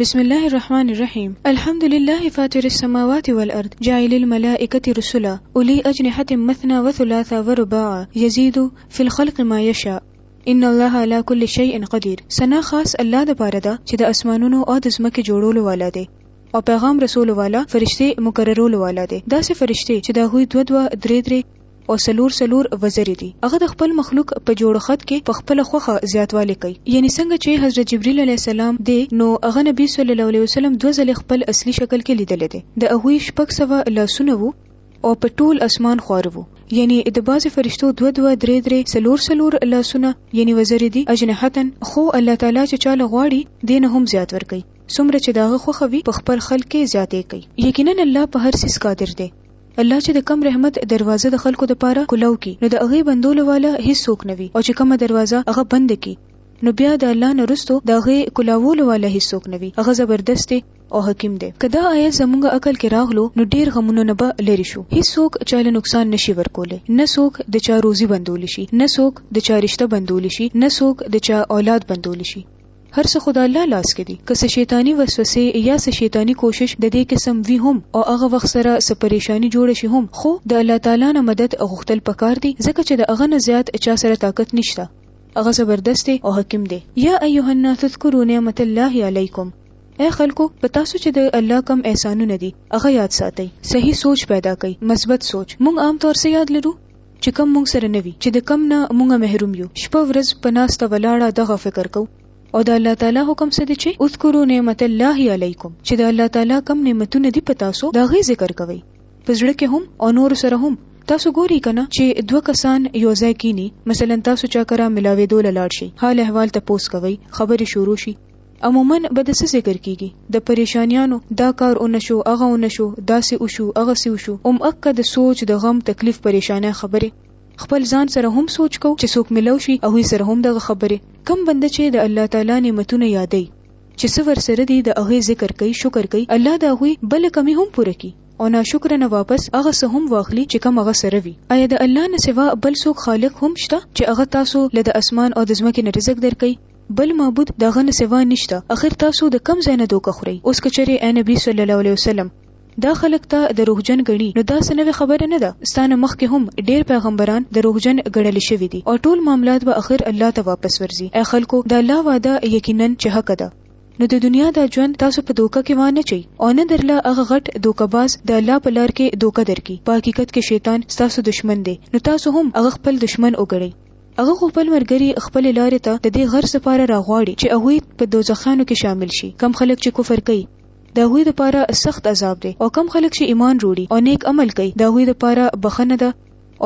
بسم الله الرحمن الرحيم الحمد لله فاطر السماوات والأرض جاعل الملائكة رسلا أولي أجنحة مثنى وثلاثة ورباع يزيد في الخلق ما يشاء ان الله على كل شيء قدير سنا خاص الله د پاره ده چې د اسمانونو او د ځمکې جوړولو والا دی او پیغام رسول والا فرشتي مقررولو والا دی داسې فرشتي چې دا هوی دو دو درې درې او څلور څلور وزرې دي هغه د خپل مخلوق په جوړښت کې په خپله خوښه زیاتوالی کوي یعنی څنګه چې حضرت جبریل علیه السلام دی نو هغه نبی صلی الله علیه وسلم دوه ځلې خپل اصلي شکل کې لیدلی دی د هغوی شپږ سوه لاسونه وو او په ټول اسمان خواره وو یعنی د بعضې فرشتو دوه دوه درې درې څلور څلور لاسونه یعنی وزرې دي اجنحتن خو الله تعالی چې چاله غواړي دې نه هم زیات ورکوي څومره چې داغه خوښوي په خپل خلق کې زیاتې کوي یقینا الله په هر څه قادر دی الله چې د کوم رحمت دروازه د خلکو لپاره کلاو کړي نو د هغې بندولو والا هیڅوک نه وي او چې کومه دروازه هغه بنده کړي نو بیا د الله نه رستو د هغې کلاوولو والا هیڅوک نه وي هغه زبردست دی او حکیم دی که دا آیت زموږ عقل کې راغلو نو ډیر غمونه نه به لري شو هیڅوک چاله نقصان نشي ورکولی نه څوک د چا روزي بندول شي نه څوک د چا رشته بندول شي نه څوک د چا اولاد بندول شي هر څه خو د الله لاس کې دي که څه شیطاني وسوسې یا څه شیطاني کوشش د دې قسم وي هم او هغه وخت سره څه پریشاني جوړه شي هم خو د الله تعالی نه مدد غوښتل پکار دي ځکه چې د هغه نه زیات چا سره طاقت نشته هغه زبردست او حکیم دی یا ایها الناس اذکروا نعمت الله علیکم اے خلکو په تاسو چې د الله کم احسانونه دي هغه یاد ساتئ صحیح سوچ پیدا کړئ مثبت سوچ مونږ عام طور سره یاد لرو چې کوم موږ سره نه وي چې د کوم نه موږ محروم یو شپه ورځ په ناسته ولاړه دغه فکر کو او د الله تعالی حکم څه دی چې اذکروا نعمت الله علیکم چې د الله تعالی کوم نعمتونه دی په تاسو دا غي ذکر کوي په زړه کې هم او نور سره هم تاسو ګوري کنه چې دوه کسان یو ځای کینی مثلا تاسو چا کرا ملاوي دول لاړ شي حال احوال ته پوس کوي خبري شروع شي عموماً به د څه ذکر کېږي؟ د پرېشانيانو، دا کار ونه شو، هغه ونه شو، داسې وشو، هغسې وشو، هم اکه د سوچ، د غم، تکليف، پرېشانۍ خبرې. خپل ځان سره هم سوچ کوو چې څوک مې لو شي، هغوی سره هم دغه خبرې. کوم بنده چې د الله تعالی نعمتونه يادوي، چې څه ورسره دي، د هغې ذکر کوي، شکر کوي، الله د هغوی بله کمي هم پوره کړي او ناشکره نه واپس هغه څه هم واخلي چې کوم هغه سره وي. ايا د الله نه سوا بل څوک خالق هم شته چې هغه تاسو له د اسمان او د ځمکې نه رزق درکوي؟ بل معبود د هغه نه سوا نشته اخر تاسو د کوم ځای نه دوکه خورئ اوس که چېرې اې نبي صلی الله علیه وسلم دا خلک تا دروغجن ګڼي نو دا څه نوې خبره نه ده ستا نه مخکې هم ډېر پیغمبران دروغجن ګڼل شوي دي او ټول معاملات به اخر الله ته واپس ورځي اې خلکو د الله وعده یقینا چې حق ده نو د دنیا دا ژوند تاسو په دوکه کې وانه چي او نه درله هغه غټ دوکه باز د الله په لار کې دوکه درکې په حقیقت کې شیطان تاسو دشمن دی نو تاسو هم هغه خپل دشمن وګړي هغه خو خپل ملګري خپلې لارې ته د دې غرض لپاره راغواړي چې هغوی په دوزخیانو کې شامل شي، کوم خلک چې کفر کوي د هغوی لپاره سخت عذاب دی او کوم خلک چې ایمان روړي او نیک عمل کوي د هغوی لپاره بخښنه ده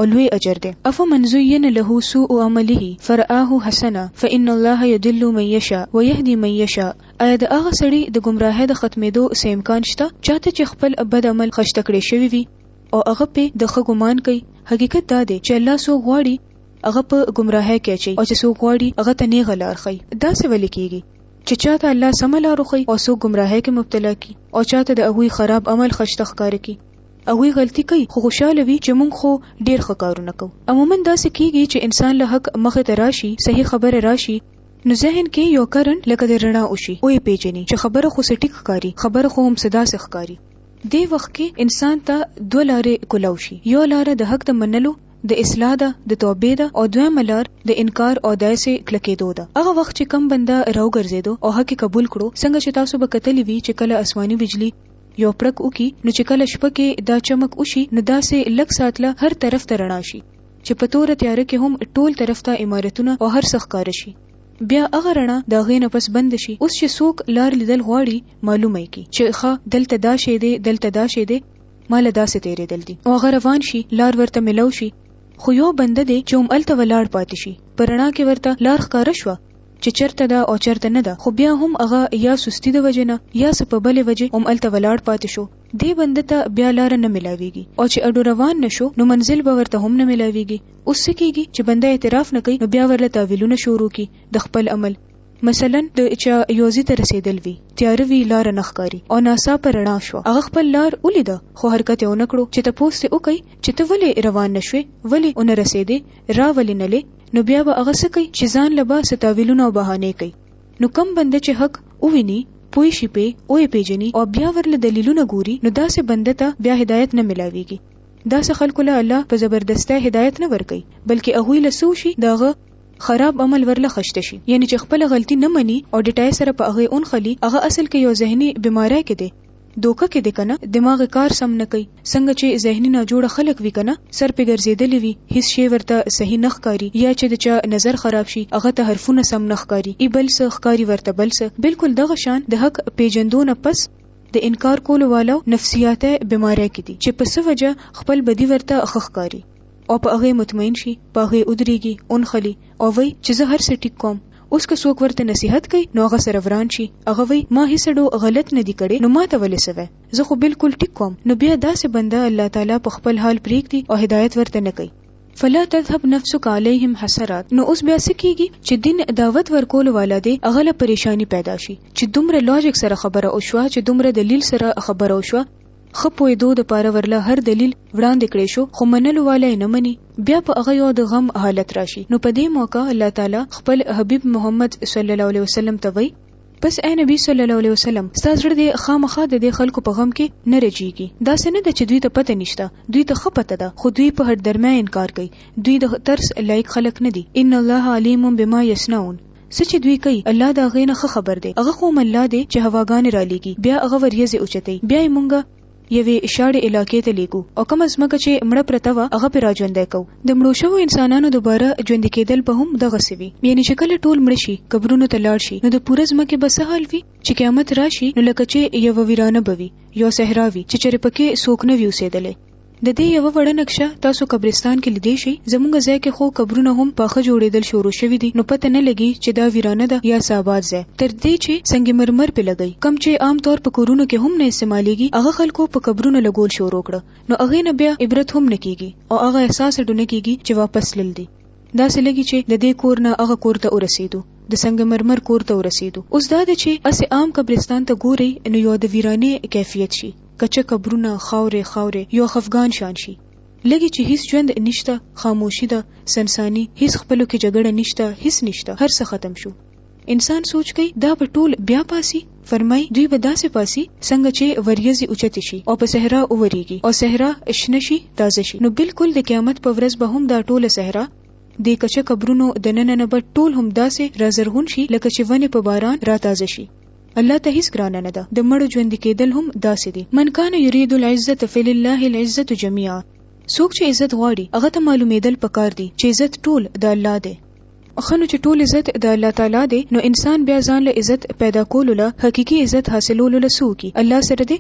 او لوی اجر دی. افمن زین له سوء عمله فرآه حسنا فان الله یضل من یشاء ویهدی من یشاء ایا د هغه سړي د ګمراهۍ د ختمېدو څه امکان شته چاته چې خپل بد عمل خشته کړی شوی وي او هغه پې د ښه ګمان کوي حقیقت دا دی چې الله څوک غواړي هغه په گمراهۍ کې اچي او چې څوک غواړي هغه ته نیغه لار ښي دا څه ولې کیږي چې چاته الله سم لار وښي او څوک گمراهۍ کې مبتلا کی او چاته د هغوی خراب عمل خشته ښکار کی هغوی غلطي کوي خو خوشاله وي چې موږ خو ډیر ښه کارونه کوو عموما داسې کیږي چې انسان له حق مخې ته راشي صحیح خبره راشي نو ذهن کې یو کرن لکه د رڼا وشي او یې پیژني چې خبره خو سټیک ښکاری خبره خو هم صدا سه ښکاری دې وخت کې انسان ته دوه لارې کولاو شي یو لار د حق د منلو د اصلاح ده د توبې ده او دویمه لار د انکار او دایسې کلکېدو ده هغه وخت چې کم بنده راوګرځېدو او حق قبول کړو څنګه چې تاسو به کتلی وي چې کله اسماني بجلی یو پړک وکړي نو چې کله شپه کې دا چمک وشي نو داسې لږ ساعت له هر طرف ته رڼا شي چې په توره تیاره کې هم ټول طرف ته عمارتونه او هر څه ښکاره شي بیا هغه رڼا د هغې نه پس بند شي اوس چې څوک لار لیدل غواړي معلومه یې کړي چې ښه دلته دا شی دی دلته دا شی دی ما له داسې تېرېدل دي او هغه روان شي لار ورته ملو شي خو یو بنده دی چې همالته ولاړ پاتې شي په رڼا کې ورته لار ښکاره شوه چې چرته ده او چرته نه ده خو بیا هم هغه یا سستی د وجې نه یا څه په بلې وجې همالته ولاړ پاتې شو دې بنده ته بیا لار نه ملاویږي او چې اډو روان نشو نو منزل به ورته هم نه ملاویږي اوس څه کیږي چې بنده اعتراف نه کوي نو بیا ورله تاویلونه شروع کی د خپل عمل مثلاً د چا یو ځي ته رسېدل وي، تیاره وي، لاره نه ښکاري او ناڅاپه رڼا شوه، هغه خپل لار ولیده خو حرکت یې ونه کړو، چې تپوس ترې وکړئ چې ته ولې روان نه شوې، ولې ونه رسېدې، را ولې نه لې، نو بیا به هغه څه کوي چې ځان له به څه تاویلونه او بهانې کوي، نو کوم بنده چې حق وویني، پوه شي پرې او یې پېژني او بیا ورله دلیلونه ګوري، نو داسې بنده ته بیا هدایت نه ملاوېږي، داسې خلکو له الله په زبردستۍ هدایت نه ورکوي، بلکې هغوی له څه وشي د هغه. خراب عمل ورله خشته شي یعنی چې خپله غلطي نه مني او ډټای سره په هغې اونخلي هغه اصل کې یو ذهني بیماری کې دی دوکه کې دی کنه دماغ یې کار سم نه کوي څنګه چې ذهني ناجوړه خلک وي کنه سر پې ګرځیدلی وي هیڅ شی ورته صحیح نه ښکاري یا چې د چا نظر خراب شي هغه ته حرفونه سم نه ښکاري ای بل څه ښکاري ورته بل څه بالکل دغه شان د حق پیجندو نه پس د انکار کولو والو نفسیاته بیماری کې دي چې په څه وجه خپل بدی ورته ښه ښکاري او په هغه مطمئن شي په هغه ودرېږي اونخلي او وایي چې زه هر څه ټیک کوم اوس که څوک ورته نصیحت کوي نو هغه سره وران شي هغه وایي ما هیڅ ډو غلط نه دي کړي نو ماته ولې څه وایې زه خو بلکل ټیک کوم نو بیا داسې بنده الله تعالی په خپل حال پرېږدي او هدایت ورته نه کوي فلا تذهب نفسك عليهم حسرات نو اوس بیا څه کیږي چې دین دعوت ورکول والا دی هغه له پریشانی پیدا شي چې دومره لوجیک سره خبره او شو چې دومره دلیل سره خبره او شو ښه پوهېدو د پاره ورله هر دليل وړاندې کړی شو خو منلو والا يې نه مني بيا په هغه يو د غم حالت راشي نو په دې موقع الله تعالی خپل حبيب محمد صلی الله عليه وسلم ته وايي بس اې نبي صلی الله عليه وسلم ستا زړه دې خامخا د دې خلکو په غم کې نه رجيږي داسې نه ده چې دوی ته پته نشته دوی ته ښه پته ده خو دوی په هر درمه انکار کوي دوی د ترس لايق خلک نه دي ان الله عليم بما يصنعون څه چې دوی کوي الله د هغې نه ښه خبر دی، هغه قوم الله دی چې هواګانې رالیږي بیا هغه وریځې اوچتوي بیا یې مونږ یوې شاړې علاقې ته لیږو او کومه ځمکه چې مړه پرته وه هغه پرې راژوندی کوو. د مړو شوو انسانانو دوباره ژوندي کیدل به هم دغسې وي یعنې چې کله ټول مړه شي قبرونو ته لاړ شي نو د پوره ځمکې به څه حال وي چې قیامت راشي نو لکه چې یوه ویرانه به وي یوه صحرا وي چې چېرې پکې څوک نه وي اوسیدلی د دې یوه وړه نقشه تاسو قبرستان کې لیدې شي زموږ ځای کې خو قبرونه هم په ښه جوړېدل شروع شوي دي نو پته نه لګي چې دا ویرانه ده یا څه آباد ځای تر دې چې سنگ مرمر په لګي کم چې عام طور په کورونو کې هم نه استعمالیږي هغه خلکو په قبرونو لګول شروع کړ نو هغه نه بیا عبرت هم نه کیږي او هغه احساس ډونه کیږي چې واپس لل دي دا سه لګي چې د دې کور نه هغه کور ته ورسېدو د سنگ مرمر کور ته ورسېدو اوس دا د چې اسې عام قبرستان ته ګوري نو یو د ویرانه کیفیت شي کچه قبرونه خاورې خاورې يو خفګان شان شي لګي چې هيڅ ژوند نشته خاموشي ده سنساني هيڅ خپلو کې جګړه نشته هيڅ نشته هر څه ختم شو انسان سوچ کوي دا به ټول بیا پاسي فرمای دوی به داسې پاسي څنګه چې وریځي اوچت شي او په صحرا اوریږي او صحرا شنه شي تازه شي نو بالکل د قیامت په ورځ به هم دا ټوله صحرا د کچه قبرونو د نننه به ټول هم داسې رازرغون شي لکه چې ونې په باران را تازه شي الله ته هیڅ ګرانه نه ده د مړو ژوندي کېدل هم داسې دي من کان یرید العزت فلله العزت جميعا څوک چې عزت غواړي هغه ته معلومېدل پکار دي چې عزت ټول د الله دی خنو چې ټول عزت د الله تعالی دی نو انسان بیا ځان له عزت پیدا کولو له حقيقي عزت حاصلولو له سوکي الله سره دی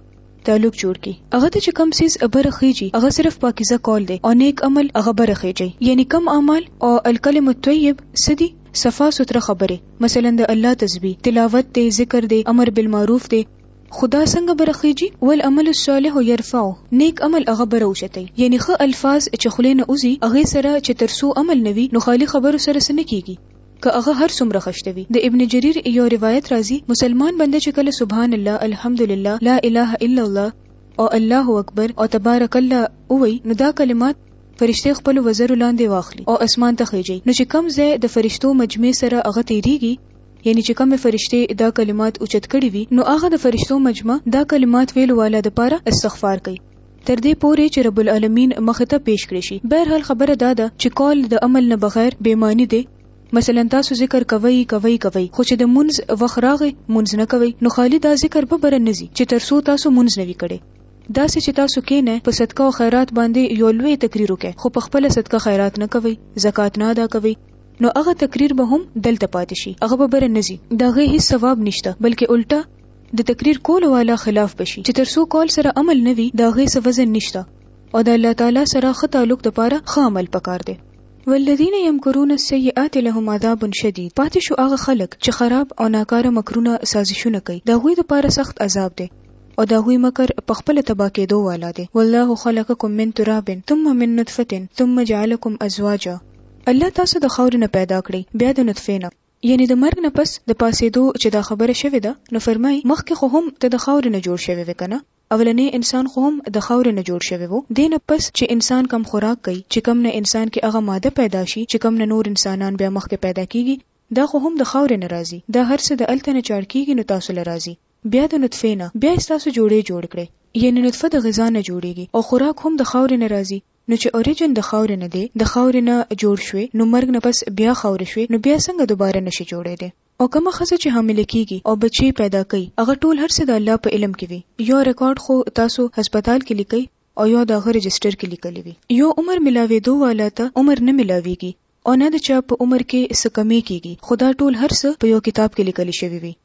تعلق جوړ کی هغه ته چې کوم څیز بره خیجی هغه صرف پاکیزه قول دی او نیک عمل هغه بره خیجی یعنی کوم اعمال او الکلم الطیب څه دی صفا سوتره خبرې مثلا د الله تسبیح تلاوت دی ذکر دی امر بالمعروف دی خو دا څنګه بره خیجی والعمل الصالح یرفعو نیک عمل هغه بره اوچتی یعنی خه الفاظ چې خلینه اوزی هغه سره چې ترسو عمل نوی نو خالی خبرو سره سنه کیږي که هغه هر څومره خشته وي د ابن جرير يو روايت راځي مسلمان بنده چې کله سبحان الله الحمدلله لا اله الا الله او الله اکبر او تبارک الله وای نو دا کلمات فرشته خپل وزر لاندې واخلي او اسمان ته خېږي نو چې کم ځای د فرشتو مجمع سره هغه تیریږي یعنی چې کومه فرشته دا کلمات اوچت کړي وي نو هغه د فرشتو مجمع دا کلمات ویلو والا د پاره استغفار کوي تر دې پورې چې رب العالمین مخ ته پیش کړی شي بهرحال خبره دا ده چې قول د عمل نه بغیر بې معنی دی مثلا تاسو ذکر کوئ کوئ کوئ خو چې د مونځ وخت راغی مونځ نه کوئ نو خالي دا ذکر به بره نه ځي چې تر څو تاسو مونځ نه وي کړی داسې چې تاسو کینه په صدقه او خیرات باندې یو لوی تقریر وکړي خو په خپل صدقه خیرات نه کوي زکات نه ادا کوي نو هغه تقریر به هم دلته پاتې شي هغه به بر نزي دغه هیڅ ثواب نشته بلکې الټا د تقریر کولو والا خلاف بشي چې تر څو قول سره عمل نه وي د هغې څه وزن نشته او د الله تعالی سره ښه تعلق دپاره ښه عمل پکار دی والذین یمکرون السیئات لهم عذاب شدید پاتې شو هغه خلک چې خراب او ناکاره مکرونه سازشونه کوي د هغوی لپاره سخت عذاب دی او د هغوی مکر په خپل تبا کېدو والا دی والله خلقکم من تراب ثم من نطفه ثم جعلکم ازواجا الله تاسو د خاورې نه پیدا کړی بیا د نطفه نه یعنې د مرګ نه پس د پاڅېدو چې دا خبره شوې ده نو فرمایي، مخکې خو هم ته د خاورې نه جوړ شوې وې که نه؟ اولنی انسان خو هم د خاورې نه جوړ شوی وو، دې نه پس چې انسان کوم خوراک کوي چې کوم نه انسان کې هغه ماده پیدا شي چې کوم نه نور انسانان بیا مخکې پیدا کېږي دا خو هم د خاورې نه راځي، دا هر څه د هلته نه چاړ کېږي نو تاسو له راځي بیا د نطفې نه، بیا یې ستاسو جوړې جوړ کړې. یعنې نطفه د غذا نه جوړېږي او خوراک هم د خاورې نه راځي، نو چې اوریجن د خاورې نه دی، د خاورې نه جوړ شوی، نو مرګ نه پس بیا خاورې شوی، نو بیا څنګه دوباره نشی جوړیدی؟ او کومه ښځه چې حامله کیږي او بچی پیدا کوي هغه ټول هر څه د الله په علم کې وي، یو ریکارډ خو تاسو هسپتال کې لیکئ او یو د هغه رجسټر کې لیکلي وي. یو عمر ملاویدو والا ته عمر نه ملاویږي او نه د چا په عمر کې څه کمی کیږي، خو دا ټول هر څه په یو کتاب کې لیکل شوي وي.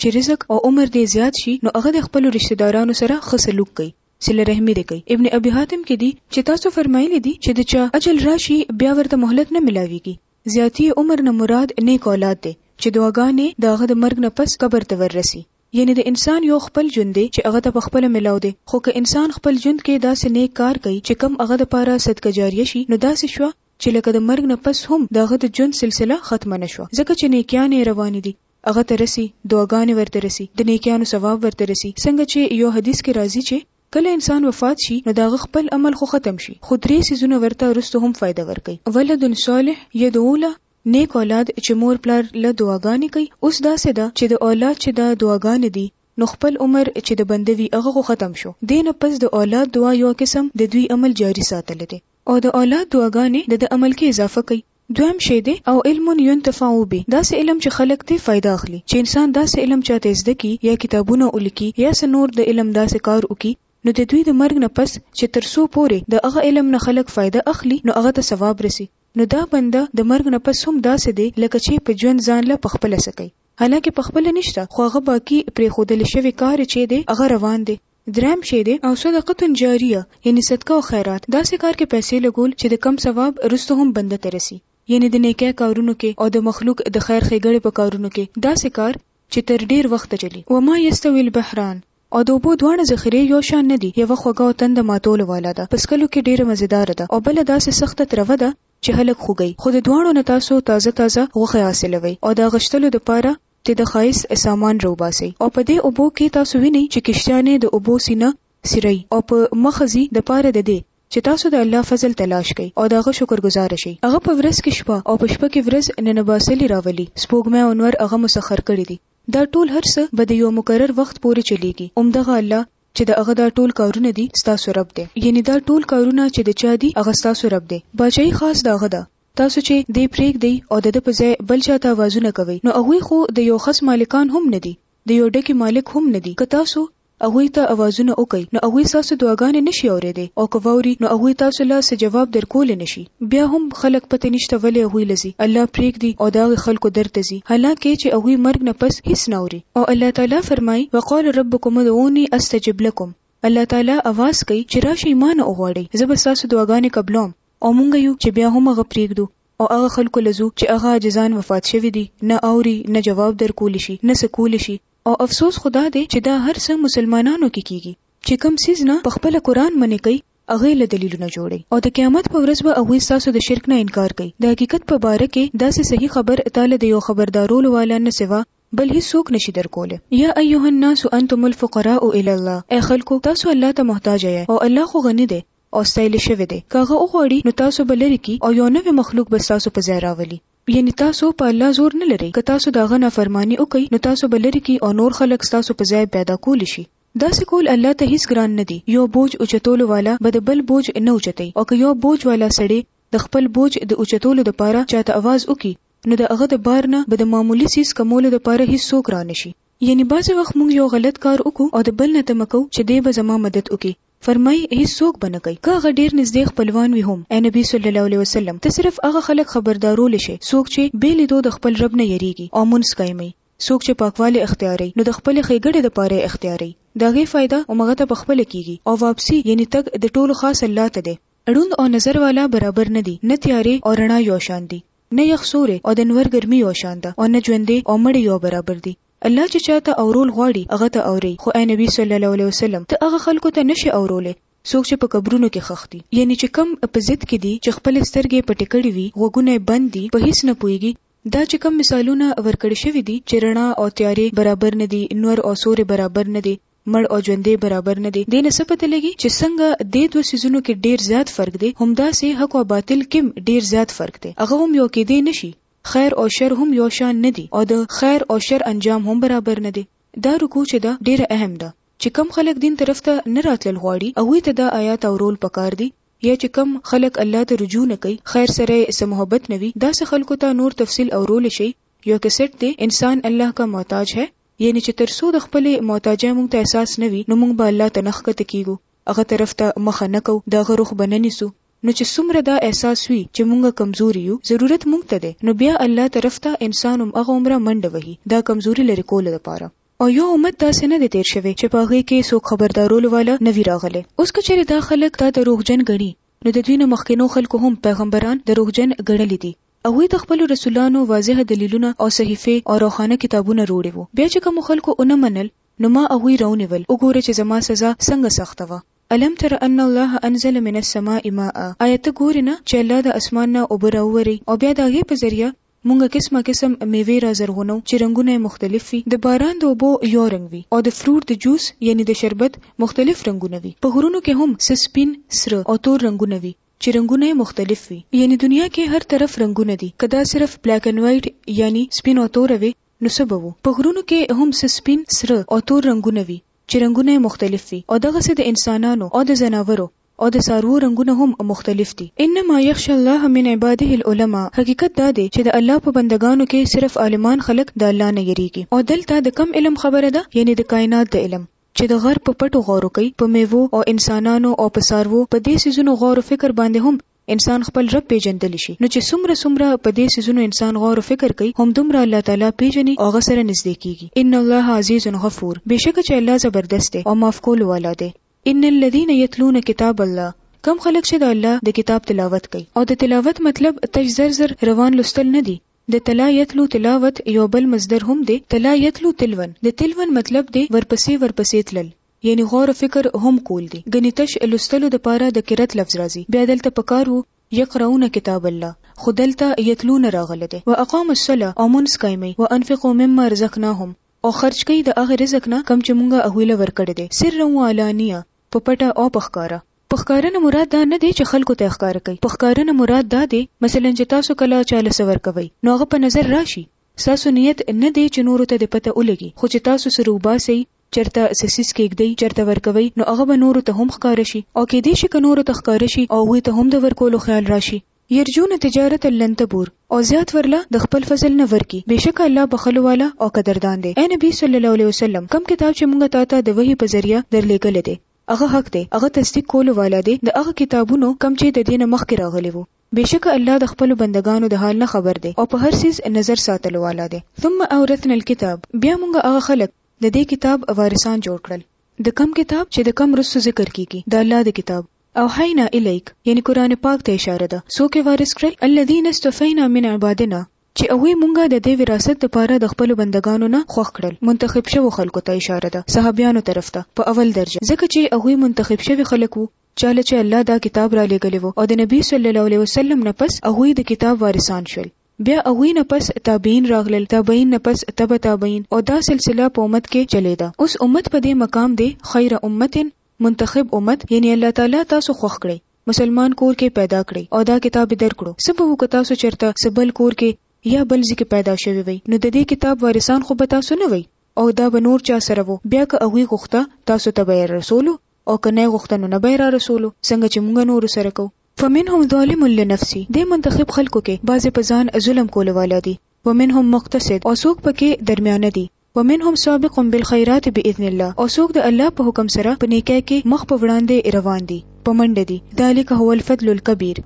چې رزق او عمر دې زیات شي نو هغه د خپلو رشته دارانو سره ښه سلوک کوي، صله رحمي دې کوي، ابن ابي حاتم کې دي چې تاسو فرمایلي دي چې د چا اجل راشي بیا ورته مهلت نه ملاویږي، زیاتي عمر نه مراد نیک اولاد دی چې دعاګانې د هغه د مرګ نه پس قبر ته وررسي، یعنې د انسان یو خپل ژوند دی چې هغه ته په خپله ملاو دی، خو که انسان خپل ژوند کې داسې نیک کار کوي چې کوم هغه لپاره صدقه جاریه شي نو داسې شوه چې لکه د مرګ نه پس هم د هغه د ژوند سلسله ختمه نه شوه ځکه چې نیکیانې روانې دي، هغه ته رسي، دعاګانې ورته رسي، د نېکیانو ثواب ورته رسي، څنګه چې یو حدیث کې راځي چې، کله انسان وفات شي نو د هغه خپل عمل خو ختم شي خو درې څیزونه ورته وروسته هم فایده ورکوي، ولد صالح یدعو له، نېک اولاد چې مور پلار له دعاګانې کوي، اوس داسې ده چې د اولاد چې دا دعاګانې دي نو خپل عمر چې د بنده وي هغه خو ختم شو، دې نه پس د اولاد دعا یو قسم د دوی عمل جاري ساتل دی او د اولاد دعاګانې د ده عمل کې اضافه کوي، دویم شی دی او علم ينتفع به داسې علم چې خلک ترې فایده اخلي چې انسان داسې علم چا ته زده کړي یا کتابونه ولیکي یا څه نور د علم داسې کار وکړي نو د دوی د مرګ نه پس چې تر څو پورې د هغه علم نه خلک فایده اخلي نو هغه ته ثواب رسي نو دا بنده د مرګ نه پس هم داسې دی لکه چې په ژوند ځان له پخپله څه کوي حالانکه پخپله نشته خو هغه باقي پرېښودل شوی کار چې دی هغه روان دی دریم شی دی او صدقة جاریه یعنی صدقه او خیرات داسې کار کې پیسې لګول چې د کوم ثواب وروسته هم بنده ته رسی یعنی د نیکۍ کارونو کې او د مخلوق د خیر ښیګړې په کارونو کې داسې کار چې تر ډیر وخته چلی. وما یستوی البحران او د اوبو دواړه ذخیرې یو شان نه دي یوه خوږه او تنده ماتولو والا ده په څکلو کې ډیره مزیداره ده او بله داسې سخته تروه ده چې هلک خوږی خو د دواړو نه تاسو تازه تازه غوښی حاصلوی او د اغشتلو دپاره ته د ښایست سامان راوباسئ او په دې اوبو کې تاسو وینئ چې کشتیانې د اوبو سینه څیرئ او په مخه ځي د پاره د دې چې تاسو د الله فضل تلاش کړئ او د هغه شکر ګزاره شئ. هغه په ورځ کې شپه او په شپه کې ورځ ننباسلي راولي، سپوږمۍ او نور هغه مسخر کړي دي، دا ټول هر څه به د یوه مقرر وخت پورې چلیږي، همدغه الله چې د هغه دا ټول کارونه دي ستاسو رب دی، یعنې دا ټول کارونه چې د چا دي هغه ستاسو رب دی، باچاهي خاص د هغه ده، تاسو چې دی پرېږدئ او د ده په ځای بل چا ته اوازونه کوئ، نو هغوی خو د یو خس مالکان هم نه دي، د یو ډکي مالک هم نه دي، که تاسو هغوی ته اوازونه وکړئ، نو هغوی ستاسو دعاګانې نه شي اورېدی او که واوري، نو هغوی تاسو له څه جواب درکولی نه شي. بیا هم خلک پته نشته ولې هغوی له ځي، الله پرېږدي او د هغه خلکو در ته ځي، حالانکه چې هغوی مرګ نه پس هېڅ نه اوري. او الله تعالی فرمایي، وقال ربکم ادعوني استجب لکم، الله تعالی اواز کوي چې راشئ مانه وغواړئ، زه به ستاسو دعاګانې قبلوم. او مونږ یو چې بیا هم هغه پریږدو او هغه خلکو له ځو چې هغه عاجزان وفات شوي دي نه اوري نه جواب درکول شي نه څه کول شي او افسوس خو دا دی چې دا هر څه مسلمانانو کې کیږي چې کوم څیز نه په خپله قرآن منې کوي هغه له دلیلونه جوړوي او د قیامت په ورځ به هغوی ستاسو د شرک نه انکار کوي د حقیقت په باره کې داسې صحیح خبر تا له د یو خبردارولو والا نه سوا بل هیڅوک نشي درکولی یا ایها الناس انتم الفقراء الی الله ای خلکو تاسو الله ته محتاج یې او الله خو غني دی او ستایل شوی دی، که هغه وغواړي نو تاسو به لرې کړي او یو نوی مخلوق به ستاسو په ځای راولي، یعنې تاسو په الله زور نه لرئ، که تاسو د هغه نافرماني وکړئ نو تاسو به لرې کړي او نور خلک ستاسو په ځای پیدا کولی شي، داسې کول الله ته هیڅ ګران نه دي، یو بوج اوچتولو والا به د بل بوج نه اوچتوي او که یو بوج والا سړی د خپل بوج د اوچتولو لپاره چاته اواز وکړي نو د هغه د بار نه به د معمولي څیز کمولو لپاره هیڅ څوک رانشي، یعنې بعضې وخت مونږ یو غلط کار وکړو او د بل نه تمه کوو چې دی به زما مدد وکړي، فرمايي، هیڅوک به نه کوي، که هغه ډېر نږدې خپلوان وي هم، اې نبي صلی الله علیه وسلم! ته صرف هغه خلک خبردارولي شې، څوک چې بې لیدو د خپل رب نه یریږي او مونځ قایموي. څوک چې پاکوالی اختیاروي، نو د خپلې ښېګړې دپاره یې اختیاروي، د هغې فایده همغه ته په خپله کیږي او واپسي، یعنې تګ، د ټولو خاص الله ته دی. ړوند او نظر والا برابر نه دي، نه تیارې او رڼا یو شان دي، نه یخ سوری او د نور ګرمي یو شان ده او نه ژوندی او مړی یو برابر دي. الله چې چا ته اورول غواړي هغه ته اوري خو اې نبي صلی الله علیه وسلم ته هغه خلکو ته نه شې اورولی څوک چې په قبرونو کې خښ دي یعنې چې کوم په ضد کې دي چې خپلې سترګې یې پټې کړې وي غوږونه یې بند دي په هیڅ نه پوهیږي دا چې کوم مثالونه ورکړې شوي دي چې رڼا او تیارې برابر نه دي نور او سوری برابر نه دی مړ او ژوندی برابر نه دی دې نه څه پته لګي چې څنګه دې دوه څیزونو کې ډیر زیات فرق دی همداسې حق او باطل کې ډیر زیات فرق دی هغه هم یو کېدی نه شي خیر او شر هم یو شان نه دي او د خیر او شر انجام هم برابر نه دی. دا رکوع چې ده ډېره اهم ده. چې کوم خلک دین طرف ته نه راتلل غواړي هغوی ته دا آیات اورول پکار دي یا چې کوم خلک الله ته رجوع نه کوي خیر سره یې څه محبت نه وي داسې خلکو ته نور تفصیل اورول شي یو کیسټ دی انسان الله کا محتاج هې یعنې چې تر څو د خپلې محتاجۍ موږ ته احساس نه وي نو موږ به الله ته نه ښکته کېږو هغه طرف ته مخه نه کوو د هغه رخ به نه نیسو نو چې څومره دا احساس وي چې مونږ کمزوري يو ضرورت مونږ ته دی نو بيا الله طرف ته انسان هم هغومره منډه وهي دا کمزوري لرې کولو لپاره او يو امت داسې نه دی تير شوی چې په هغوی کې څوک خبردارولو والا نه وي راغلی اوس که چېرې دا خلک دا دروغجن ګڼي نو د دوی نه مخکېنو خلکو هم پيغمبران دروغجن ګڼلي دي هغوی د خپلو رسولانو واضح دليلونه او صحيفې او روښانه کتابونه روړي وو بيا چې کومو خلکو ونه منل نو ما هغوی راونيول وګوره چې زما سزا څنګه سخته وه الم تر ان الله انزل من السماء ماء آیا ته ګورې نه چې الله د اسمان نه اوبه راووري او بیا د هغې په ذریعه مونږ قسمه قسم میوې را زرغونو چې رنګونه یې مختلف وي د باران د اوبو یو رنګ وي او د فروټ د جوس یعنی د شربت مختلف رنګونه وي په غرونو کې هم څه سپین سره او تور رنګونه وي چې رنګونه یې مختلف وي یعنی دنیا کې هر طرف رنګونه دي که دا صرف بلیک اینډ وایټ یعنی سپین او تور وي نو څه به وو په غرونو کې هم څه سپین سره او تور رنګونه وي چې رنګونه یې مختلف وي او دغسې د انسانانو او د ځناورو او د څاروو رنګونه هم مختلف دي. انما یخشی الله من عباده العلماء حقیقت دا دی چې د الله په بندګانو کې صرف عالمان خلک د الله نه یریږي او دلته د کوم علم خبره ده یعنې د کاینات د علم چې د غر په پټو غور وکړي په میوو او انسانانو او په څاروو په دې څیزونو غور او فکر باندې هم انسان خپل رب پېژندلی شي نو چې څومره څومره په دې څیزونو انسان غور او فکر کوي همدومره الله تعالی پېژني او هغه سره نږدې کېږي ان الله عزیز غفور بېشکه چې الله زبردست دی او معاف کولو والا دی ان الذین یتلون کتاب الله کوم خلک چې د الله د کتاب تلاوت کوي او د تلاوت مطلب تش زر زر روان لوستل نه دي د تلا یتلو تلاوت یو بل مصدر هم دی تلا یتلو تلون د تلون مطلب دی ورپسې ورپسې تلل یعنی غور فکر هم کول دی ګنی تش لوستلو د پاره د قرت لفظ راځی بیا دلته پکار وو یقرؤون کتاب الله خو دلته یتلون راغلی دی و اقامو الصلوة او مونځ قایموی و انفقو مما رزقناهم او خرچ کوي د هغه رزق نه کوم چې مونږ هغوی له ورکړی دی سرا و علانیة په پټه او په ښکاره. په ښکاره نه مراد دا نه دی چې خلکو ته یې ښکاره کوي په ښکاره نه مراد دا دی مثلا چې تاسو کله چا له څه ورکوئ نو هغه په نظر راشي ستاسو نیت نه دی چې نورو ته دې پته ولګي خو چې تاسو سره وباسئ چرته څه څیز کیږدئ، چرته ورکوئ، نو هغه به نورو ته هم ښکاره شي او کیدای شي که نورو ته ښکاره شي او هغوی ته هم د ورکولو خیال راشي. یرجون تجارة لن تبور او زیات ورله د خپل فضل نه ورکړي، بیشکه الله بخښلو والا او قدردان دی. اې نبی صلی الله علیه وسلم! کوم کتاب چې مونږ تاته د وحی په ذریعه درلیږلی دی، هغه حق دی، هغه تصدیق کولو والا دی د هغه کتابونو کوم چې ددې نه مخکې راغلي وو. بیشکه الله د خپلو بندګانو د حال نه خبر دی او په هر څیز نظر ساتلو والا دی. ثم اورثنا الکتاب بیا مونږ هغه خلک، د دې کتاب وارثان جوړ کړل. د کوم کتاب چې د کوم رستو ذکر کیږي د الله د کتاب. اوحینا الیک یعنی قرآن پاک ته اشاره ده څوک یې وارث کړل الذین اصطفینا من عبادنا چې هغوی مونږ د دې وراثت دپاره د خپلو بندګانو نه خوښ کړل منتخب شوو خلکو ته اشاره ده صحابیانو طرف ته په اول درجه ځکه چې هغوی منتخب شوي خلک وو چا له چې الله دا کتاب رالېږلی وو او د نبی صلی الله علیه وسلم نه پس هغوی د کتاب وارثان شول بیا هغوی نه پس تابعین راغلل تابعین نه پس تبع تابعین او دا سلسله په امت کې چلیده اوس امت په دې مقام دی خیر امت منتخب امت یعنی الله تعالی تاسو خوښ کړی مسلمان کور کې پیدا کړی او دا کتاب درکړو څه به وو که تاسو چرته څه بل کور کې یا بل ځای کې پیدا شوی وی نو د دې کتاب وارثان خو به تاسو نه وی او دا به نور چا سره وو بیا که هغوی غوښته تاسو ته به یې رسولو او که نه یې غوښته نو نه به یې را رسولو څنګه چې موږ نورو سره کوو فمنهم ظالم لنفسي دې منتخب خلکو کې بعضې په ځان ظلم کولو والا دي، ومنهم مقتصد او څوک په کې درمیانه دي، ومنهم سابق بالخیرات باذن الله او څوک د الله په حکم سره په نیکۍ کې مخ په وړاندې روان دي، په منډه دي، ذلک هو الفضل الکبیر،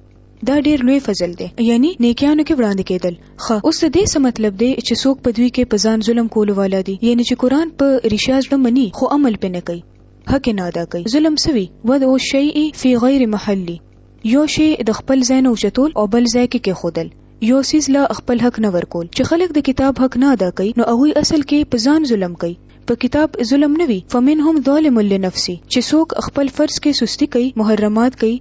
دا ډېر لوی فضل دی، یعنی نیکیانو کې وړاندې کېدل، ښه اوس د دې څه مطلب دی چې څوک په دوی کې په ځان ظلم کولو والا دي، یعنی چې قرآن په رښیا زړه مني خو عمل پرې نه کوي. حق نه ادا کوي ظلم سوي وضع الشيء في غير محلي یو شی د خپل ځای نه اوچتول او بل ځای کې کېښودل یو سیز له خپل حق نه ورکول چې خلک د کتاب حق نه ادا کوي نو هغوی اصل کې په ځان ظلم کوي په کتاب ظلم نه وي فمنهم ظالم لنفسي چې څوک خپل فرض کې سستی کوي محرمات کوي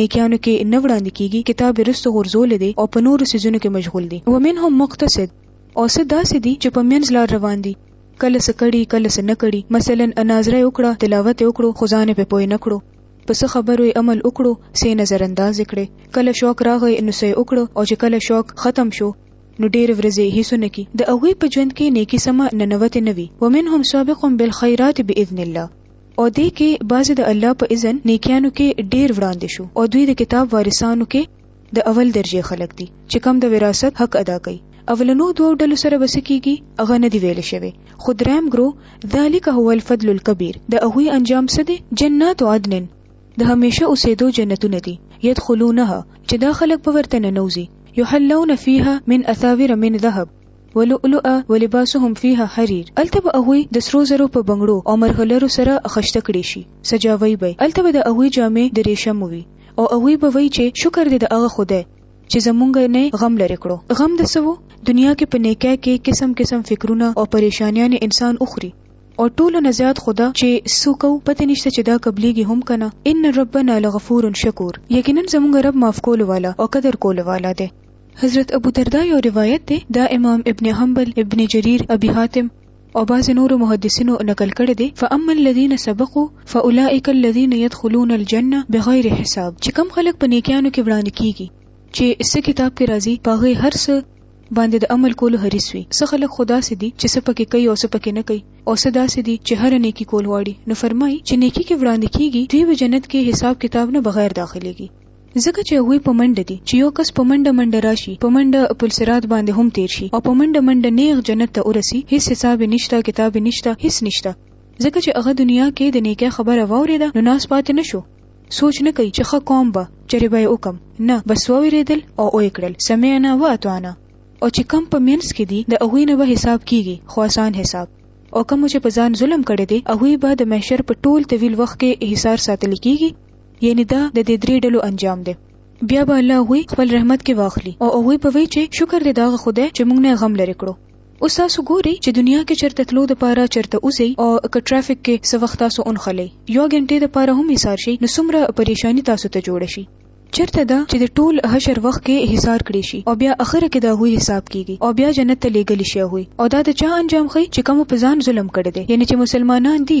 نیکیانو کې نه وړاندې کیږي کتاب رستو غرزول دي او په نورو سيزونو کې مشغول دي ومنهم مقتصد او څه داسې دي چې په منځ لار روان دي کله څه کړي کله څه نه کړي مثلا اناظره وکړه تلاوت وکړو خو ځان په پوي نه کړو په څه خبرو عمل وکړو سي نظر انداز کړي کله شوق راغی نو سي وکړو او چې کله شوق ختم شو نو ډیر ورځې هیڅ نه کی د هغه په ژوند کې نیکی سما ننوت نه وي ومنهم سابق بالخيرات باذن الله او دې کې بعضې د الله په اذن نیکیانو کې ډیر وړاندې شو او دوی د کتاب وارثانو کې د اول درجې خلک دي چې کوم د وراثت حق ادا کوي اولنو دوو ډلو سره به څه کیږي هغه نه دی ویل شوی خو دریم ګرو ذالک هو الفضل الکبیر د هغوی انجام څه دی جنات عدن د همیشه اوسېدو جنتونه دي یدخلونها چې دا خلک به ورته ننوځي یحلون فیها من اثاور من ذهب ولؤلؤ ولباسهم فيها حرير التب اوی د سرو زرو په بنگړو او مرغلرو سره خشته کړي شي سجاوي به التب د اوی جامې د ریشم وي او هغوی به وایي چې شکر دې د هغه خدای چې زمونږ نه غم لرې کړو غم د سوو دنیا کې په نیکه کې قسم قسم فکرونه او پریشانیان انسان اخري او ټول نه زیات خدا چې سوکو پته نشته چې دا قبليږي هم کنه ان ربنا لغفور شکور یقینا زمونږ رب معاف کول والا او قدر کول والا دی حضرت ابو دردا یو روایت دی دا امام ابن حنبل ابن جریر ابي حاتم او بعضې نورو محدثینو نقل کړې دې فاما الذین سبقو فاولائک الذین یدخلون الجنه بغیر حساب چې کم خلک په نیکیانو کې وړاندې کیږي چې څه کتاب کې راځي پاغه هر څه باندې د عمل کولو حریص وي څه خلک خدا سي دي چې سپکه کوي او سپکه نه کوي او صدا سي دي چې هر نیکی کول واړي نو فرمای چې نیکی کې وړاندې کیږي دوی به جنت کې حساب کتاب نه بغیر داخليږي ځکه چې هغوی په منډه دي چې یو کس په منډه منډه راشي په منډه پل صراط باندې هم تیر شي او په منډه منډه نیغ جنت ته ورسي هیڅ حساب نشته کتاب نشته هیڅ نشته ځکه چې هغه دنیا کې د نیکه خبره واوریده نو ناس پاتې نشو سوچ نه کوي چې خه کوم به چرې به وکم نه بس وریدل او او کړل سمعنا و اتوانا او چې کم په مینس کې دي د هغه نه به حساب کیږي خو آسان حساب او کوم چې په ځان ظلم کړي دي هغه به د محشر په ټول طویل وخت کې احصار ساتل کیږي یعنی دا د دې درې ډلو انجام دی بیا به الله هغوی خپل رحمت کې واخلي او هغوی به وایي چې شکر دې داغه خدای چې موږ نه غم لرې کړو اوس تاسو ګورئ چې دنیا کې چرته تلو د پاره چرته اوسئ او که ټرافیک کې څه وخت تاسو اونخلئ یو غنټې د پاره هم ایثار شي نو څومره پریشانی تاسو ته جوړ شي چرته دا چې د ټول حشر وخت کې حساب کړی شي او بیا اخر کې دا هوی حساب کیږي او بیا جنت ته لېګل شي هوی او دا د چا انجام خي چې کوم په ځان ظلم کړی دی یعنی چې مسلمانان دي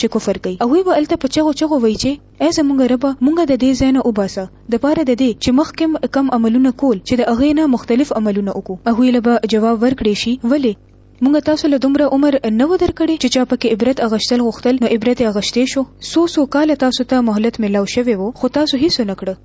چې کفر کوي هغوی به هلته په چغو چغو وایي چې ای زموږ ربه موږ د دې ځای نه وباسه د پاره د دې چې مخکې مو کم عملونه کول چې د هغې نه مختلف عملونه وکړو هغوی له به جواب ورکړی شي ولې موږ تاسو له دومره عمر نه و درکړی چې چا پکې عبرت اغشتل غوښتل نو عبرت اغشتې شو سو سو کال تاسو ته مهلت ملاو شوی وو خو تاسو هیڅ نه کړ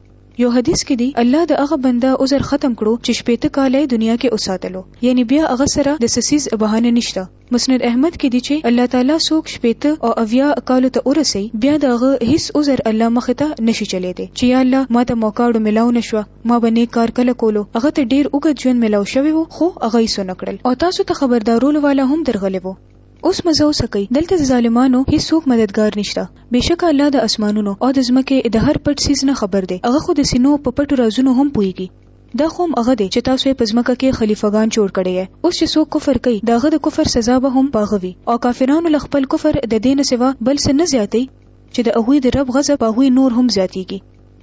یو حدیث کې دی الله د هغه بنده عذر ختم کړو چې شپېته کاله دنیا کې اوساتلو یعنی بیا هغه سره د سسیز بهانه نشته مسند احمد کې دي چې الله تعالی څوک شپېته او اویا کالو ته ورسوي بیا د هغه هیڅ عذر الله مخ ته نشي چلی دی چې یا الله ما ته موقعړو ملاو نشوه ما به نیک کار کله کولو هغه ته ډیر اوږد ژوند ملاو شوی وو خو هغه یې سونه کړل او تاسو ته خبردارولو والا هم درغلی وو اوس مزه وسکئ دلته د ظالمانو هیڅوک مددگار نشته بشک الله د اسمانونو او د ځمکې د هر پټ سیز نه خبر دی هغه خو د سینو په پټو رازونو هم پوهیږي دا خو هم هغه دی چې تاسو یې په ځمکه کې خلیفه ګان چور کړی یی اوس چې څوک کفر کوي د هغه د کفر سزا به هم په هغه وي او کافرانو له خپل کفر د دې نه سوا بل څه نه زیاتوي چې د هغوی د رب غضب په هغوی نور هم زیاتیږي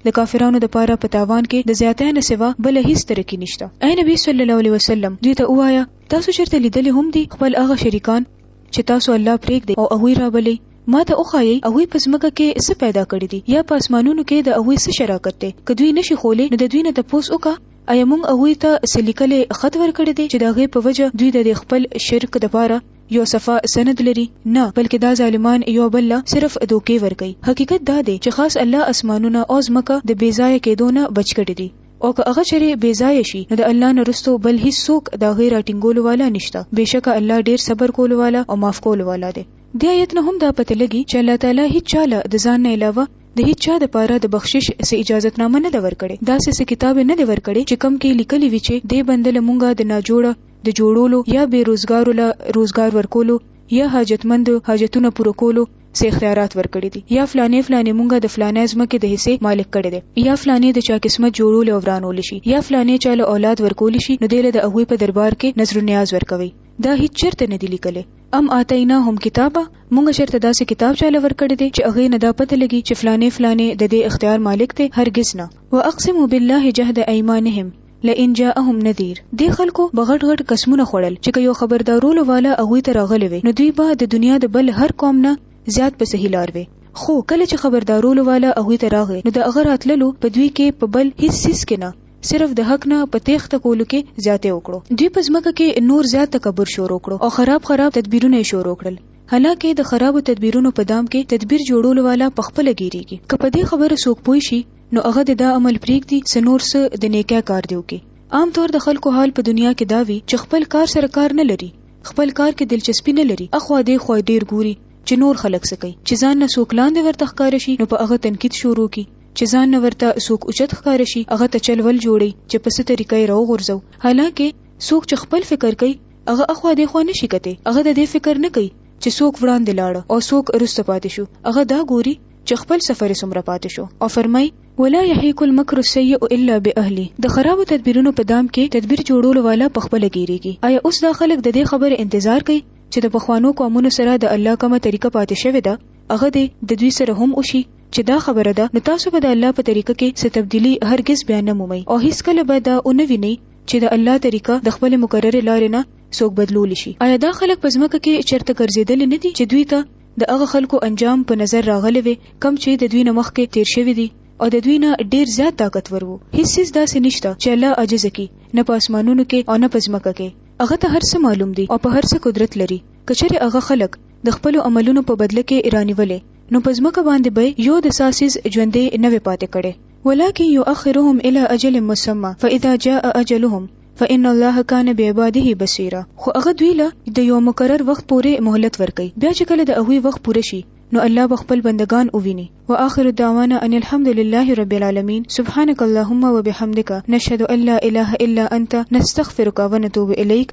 د کافرانو د پاره په تاوان کې د زیاتې نه سوا بل هیڅ ترکی نشته اے نبی صلی الله علیه وسلم دوی ته وایا تاسو چرته لیدلی هم دي خپل هغه شریکان چې تاسو الله پرېږدئ او هغوی رابلئ، ما ته وښایئ هغوی په ځمکه کې څه پیدا کړي دي یا په اسمانونو کې د هغوی څه شراکت دی، که دوی نه شي ښولی نو د دوی نه تپوس وکړه، ایا موږ هغوی ته څه لیکلی خط ورکړی دی چې د هغې په وجه دوی د دې خپل شرک دپاره یو صفا سند لري، نه بلکې دا ظالمان یو بل له صرف دوکې ورکوي، حقیقت دا دی چې خاص الله اسمانونه او ځمکه د بې ځایه کېدو نه بچ کړي دي. او که هغه چېرې بې ځایه شي نو د الله نه وروسته بل هیڅ څوک د هغې راټینګولو والا نشته، بېشکه الله ډېر صبر کولو والا او معاف کولو والا دی. دې آیت نه هم دا پته لګي چې الله تعالی هیڅ چا له د ځان نه علاوه د هیڅ چا د پاره د بخشش څه اجازت نامه نه ده ورکړې، داسې څه کتاب یې نه دی ورکړی چې کوم کې لیکلي وي چې دې بنده له مونږه د ناجوړه د جوړولو یا بې روزګارو له روزګار ورکولو یا حاجتمند حاجتونه پوره کولو څه اختیارات ورکړي دي یا فلاني فلاني مونږه د فلاني ځمکې د حصې مالک کړی دی یا فلاني د چا قسمت جوړولی او ورانولی شي یا فلاني چا له اولاد ورکولی شي نو دی له د هغوی په دربار کې نذر و نیاز ورکوي دا هیڅ چرته نه دي لیکلی ام آتیناهم کتابا مونږ چرته داسې کتاب چاله ورکړی دی چې هغې نه دا پته لګي چې فلاني فلاني د دې اختیار مالک دی هرګز نه واقسمو بالله جهد ایمانهم لئن جاءهم نذير دې خلکو به غټ غټ قسمونه خوړل چې که يو خبردارولو والا هغوی ته راغلی وی نو دوی به د دنيا د بل هر قوم نه زيات په صحيح لار وی خو کله چې خبردارولو والا هغوی ته راغی نو د هغه راتللو په دوی کې په بل هيڅ څيز کې نه صرف د حق نه په تېښته کولو کې زياتی وکړو دوی په ځمکه کې نور زيات تکبر شروع کړو او خراب خراب تدبيرونه يې شروع کړل حالانکه د خرابو تدبيرونو په دام کې تدبير جوړولو والا پخپله ګيريږي که په دې خبره څوک پوه شي نو هغه د دا عمل پریږدي څه نور څه د نیکه کار دی وکي عام طور د خلکو حال په دنیا کې دا وي چې خپل کار سره کار نه لري خپل کار کې دلچسپي نه لري اخوا دې خو ډیر ګوري چې نور خلک څه کوي چې ځان نه څوک لاندې ورته ښکار شي نو په هغه تنقید شروع کی چې ځان نه ورته څوک اوچت ښکار شي هغه ته چل ول جوړي چې په ست طریقې راو غورځو حالانکه څوک چې خپل فکر کوي هغه اخوا دې خو نه شي کته هغه د دې فکر نه کوي چې څوک وړاندې لاړ او څوک ارسته پاتې شو هغه دا ګوري چې خپل سفر یې څومره پاتې شو او فرمایي ولا یحیق المکر السیئ الا باهلی د خرابو تدبیرونو په دام کې تدبیر جوړولو والا په خپل ګیریږي آیا اوس دا خلک د دې خبرې انتظار کوي چې د پخوانو قومونو سره د الله کومه طریقه پاتې شوې ده هغه دې د دوی سره هم وشي چې دا خبره ده نو تاسو به د الله په طریقه کې څه تبدیلی هرگز بیا نه مومئ او هیڅ کله به دا اونې ویني چې د الله طریقه د خپل مقرره لارې نه څوک بدلول شي آیا دا خلک په ځمکه کې چرته ګرځیدل نه دي چې دوی ته د هغه خلکو انجام په نظر راغلی وي کم چې د دوی نه مخکې تیر شوي دي او د دوی نه ډیر زیات طاقتور وو هیڅ څیز داسې نشته چې الله عاجز کی نه په اسمانونو کې او نه په ځمکه کې هغه ته هر څه معلوم دي او په هر څه قدرت لري که چېرې هغه خلک د خپلو عملونو په بدله کې رانیولې نو په ځمکه باندې به یو د څه څیز ژوندی نه وی پاتې کړی ولکن یؤخرهم الی اجل مسمى فاذا جاء اجلهم فإن الله کان بعباده بصیرا خو هغه دوی له د یو مقرر وخت پورې مهلت ورکړي بیا چې کله د هغوی وخت پوره شي نو الله به خپل بندگان وویني واخر دعوانا ان الحمد لله رب العالمین سبحانك اللهم وبحمدك نشهد ان لا اله الا انت نستغفرك ونتوب الیک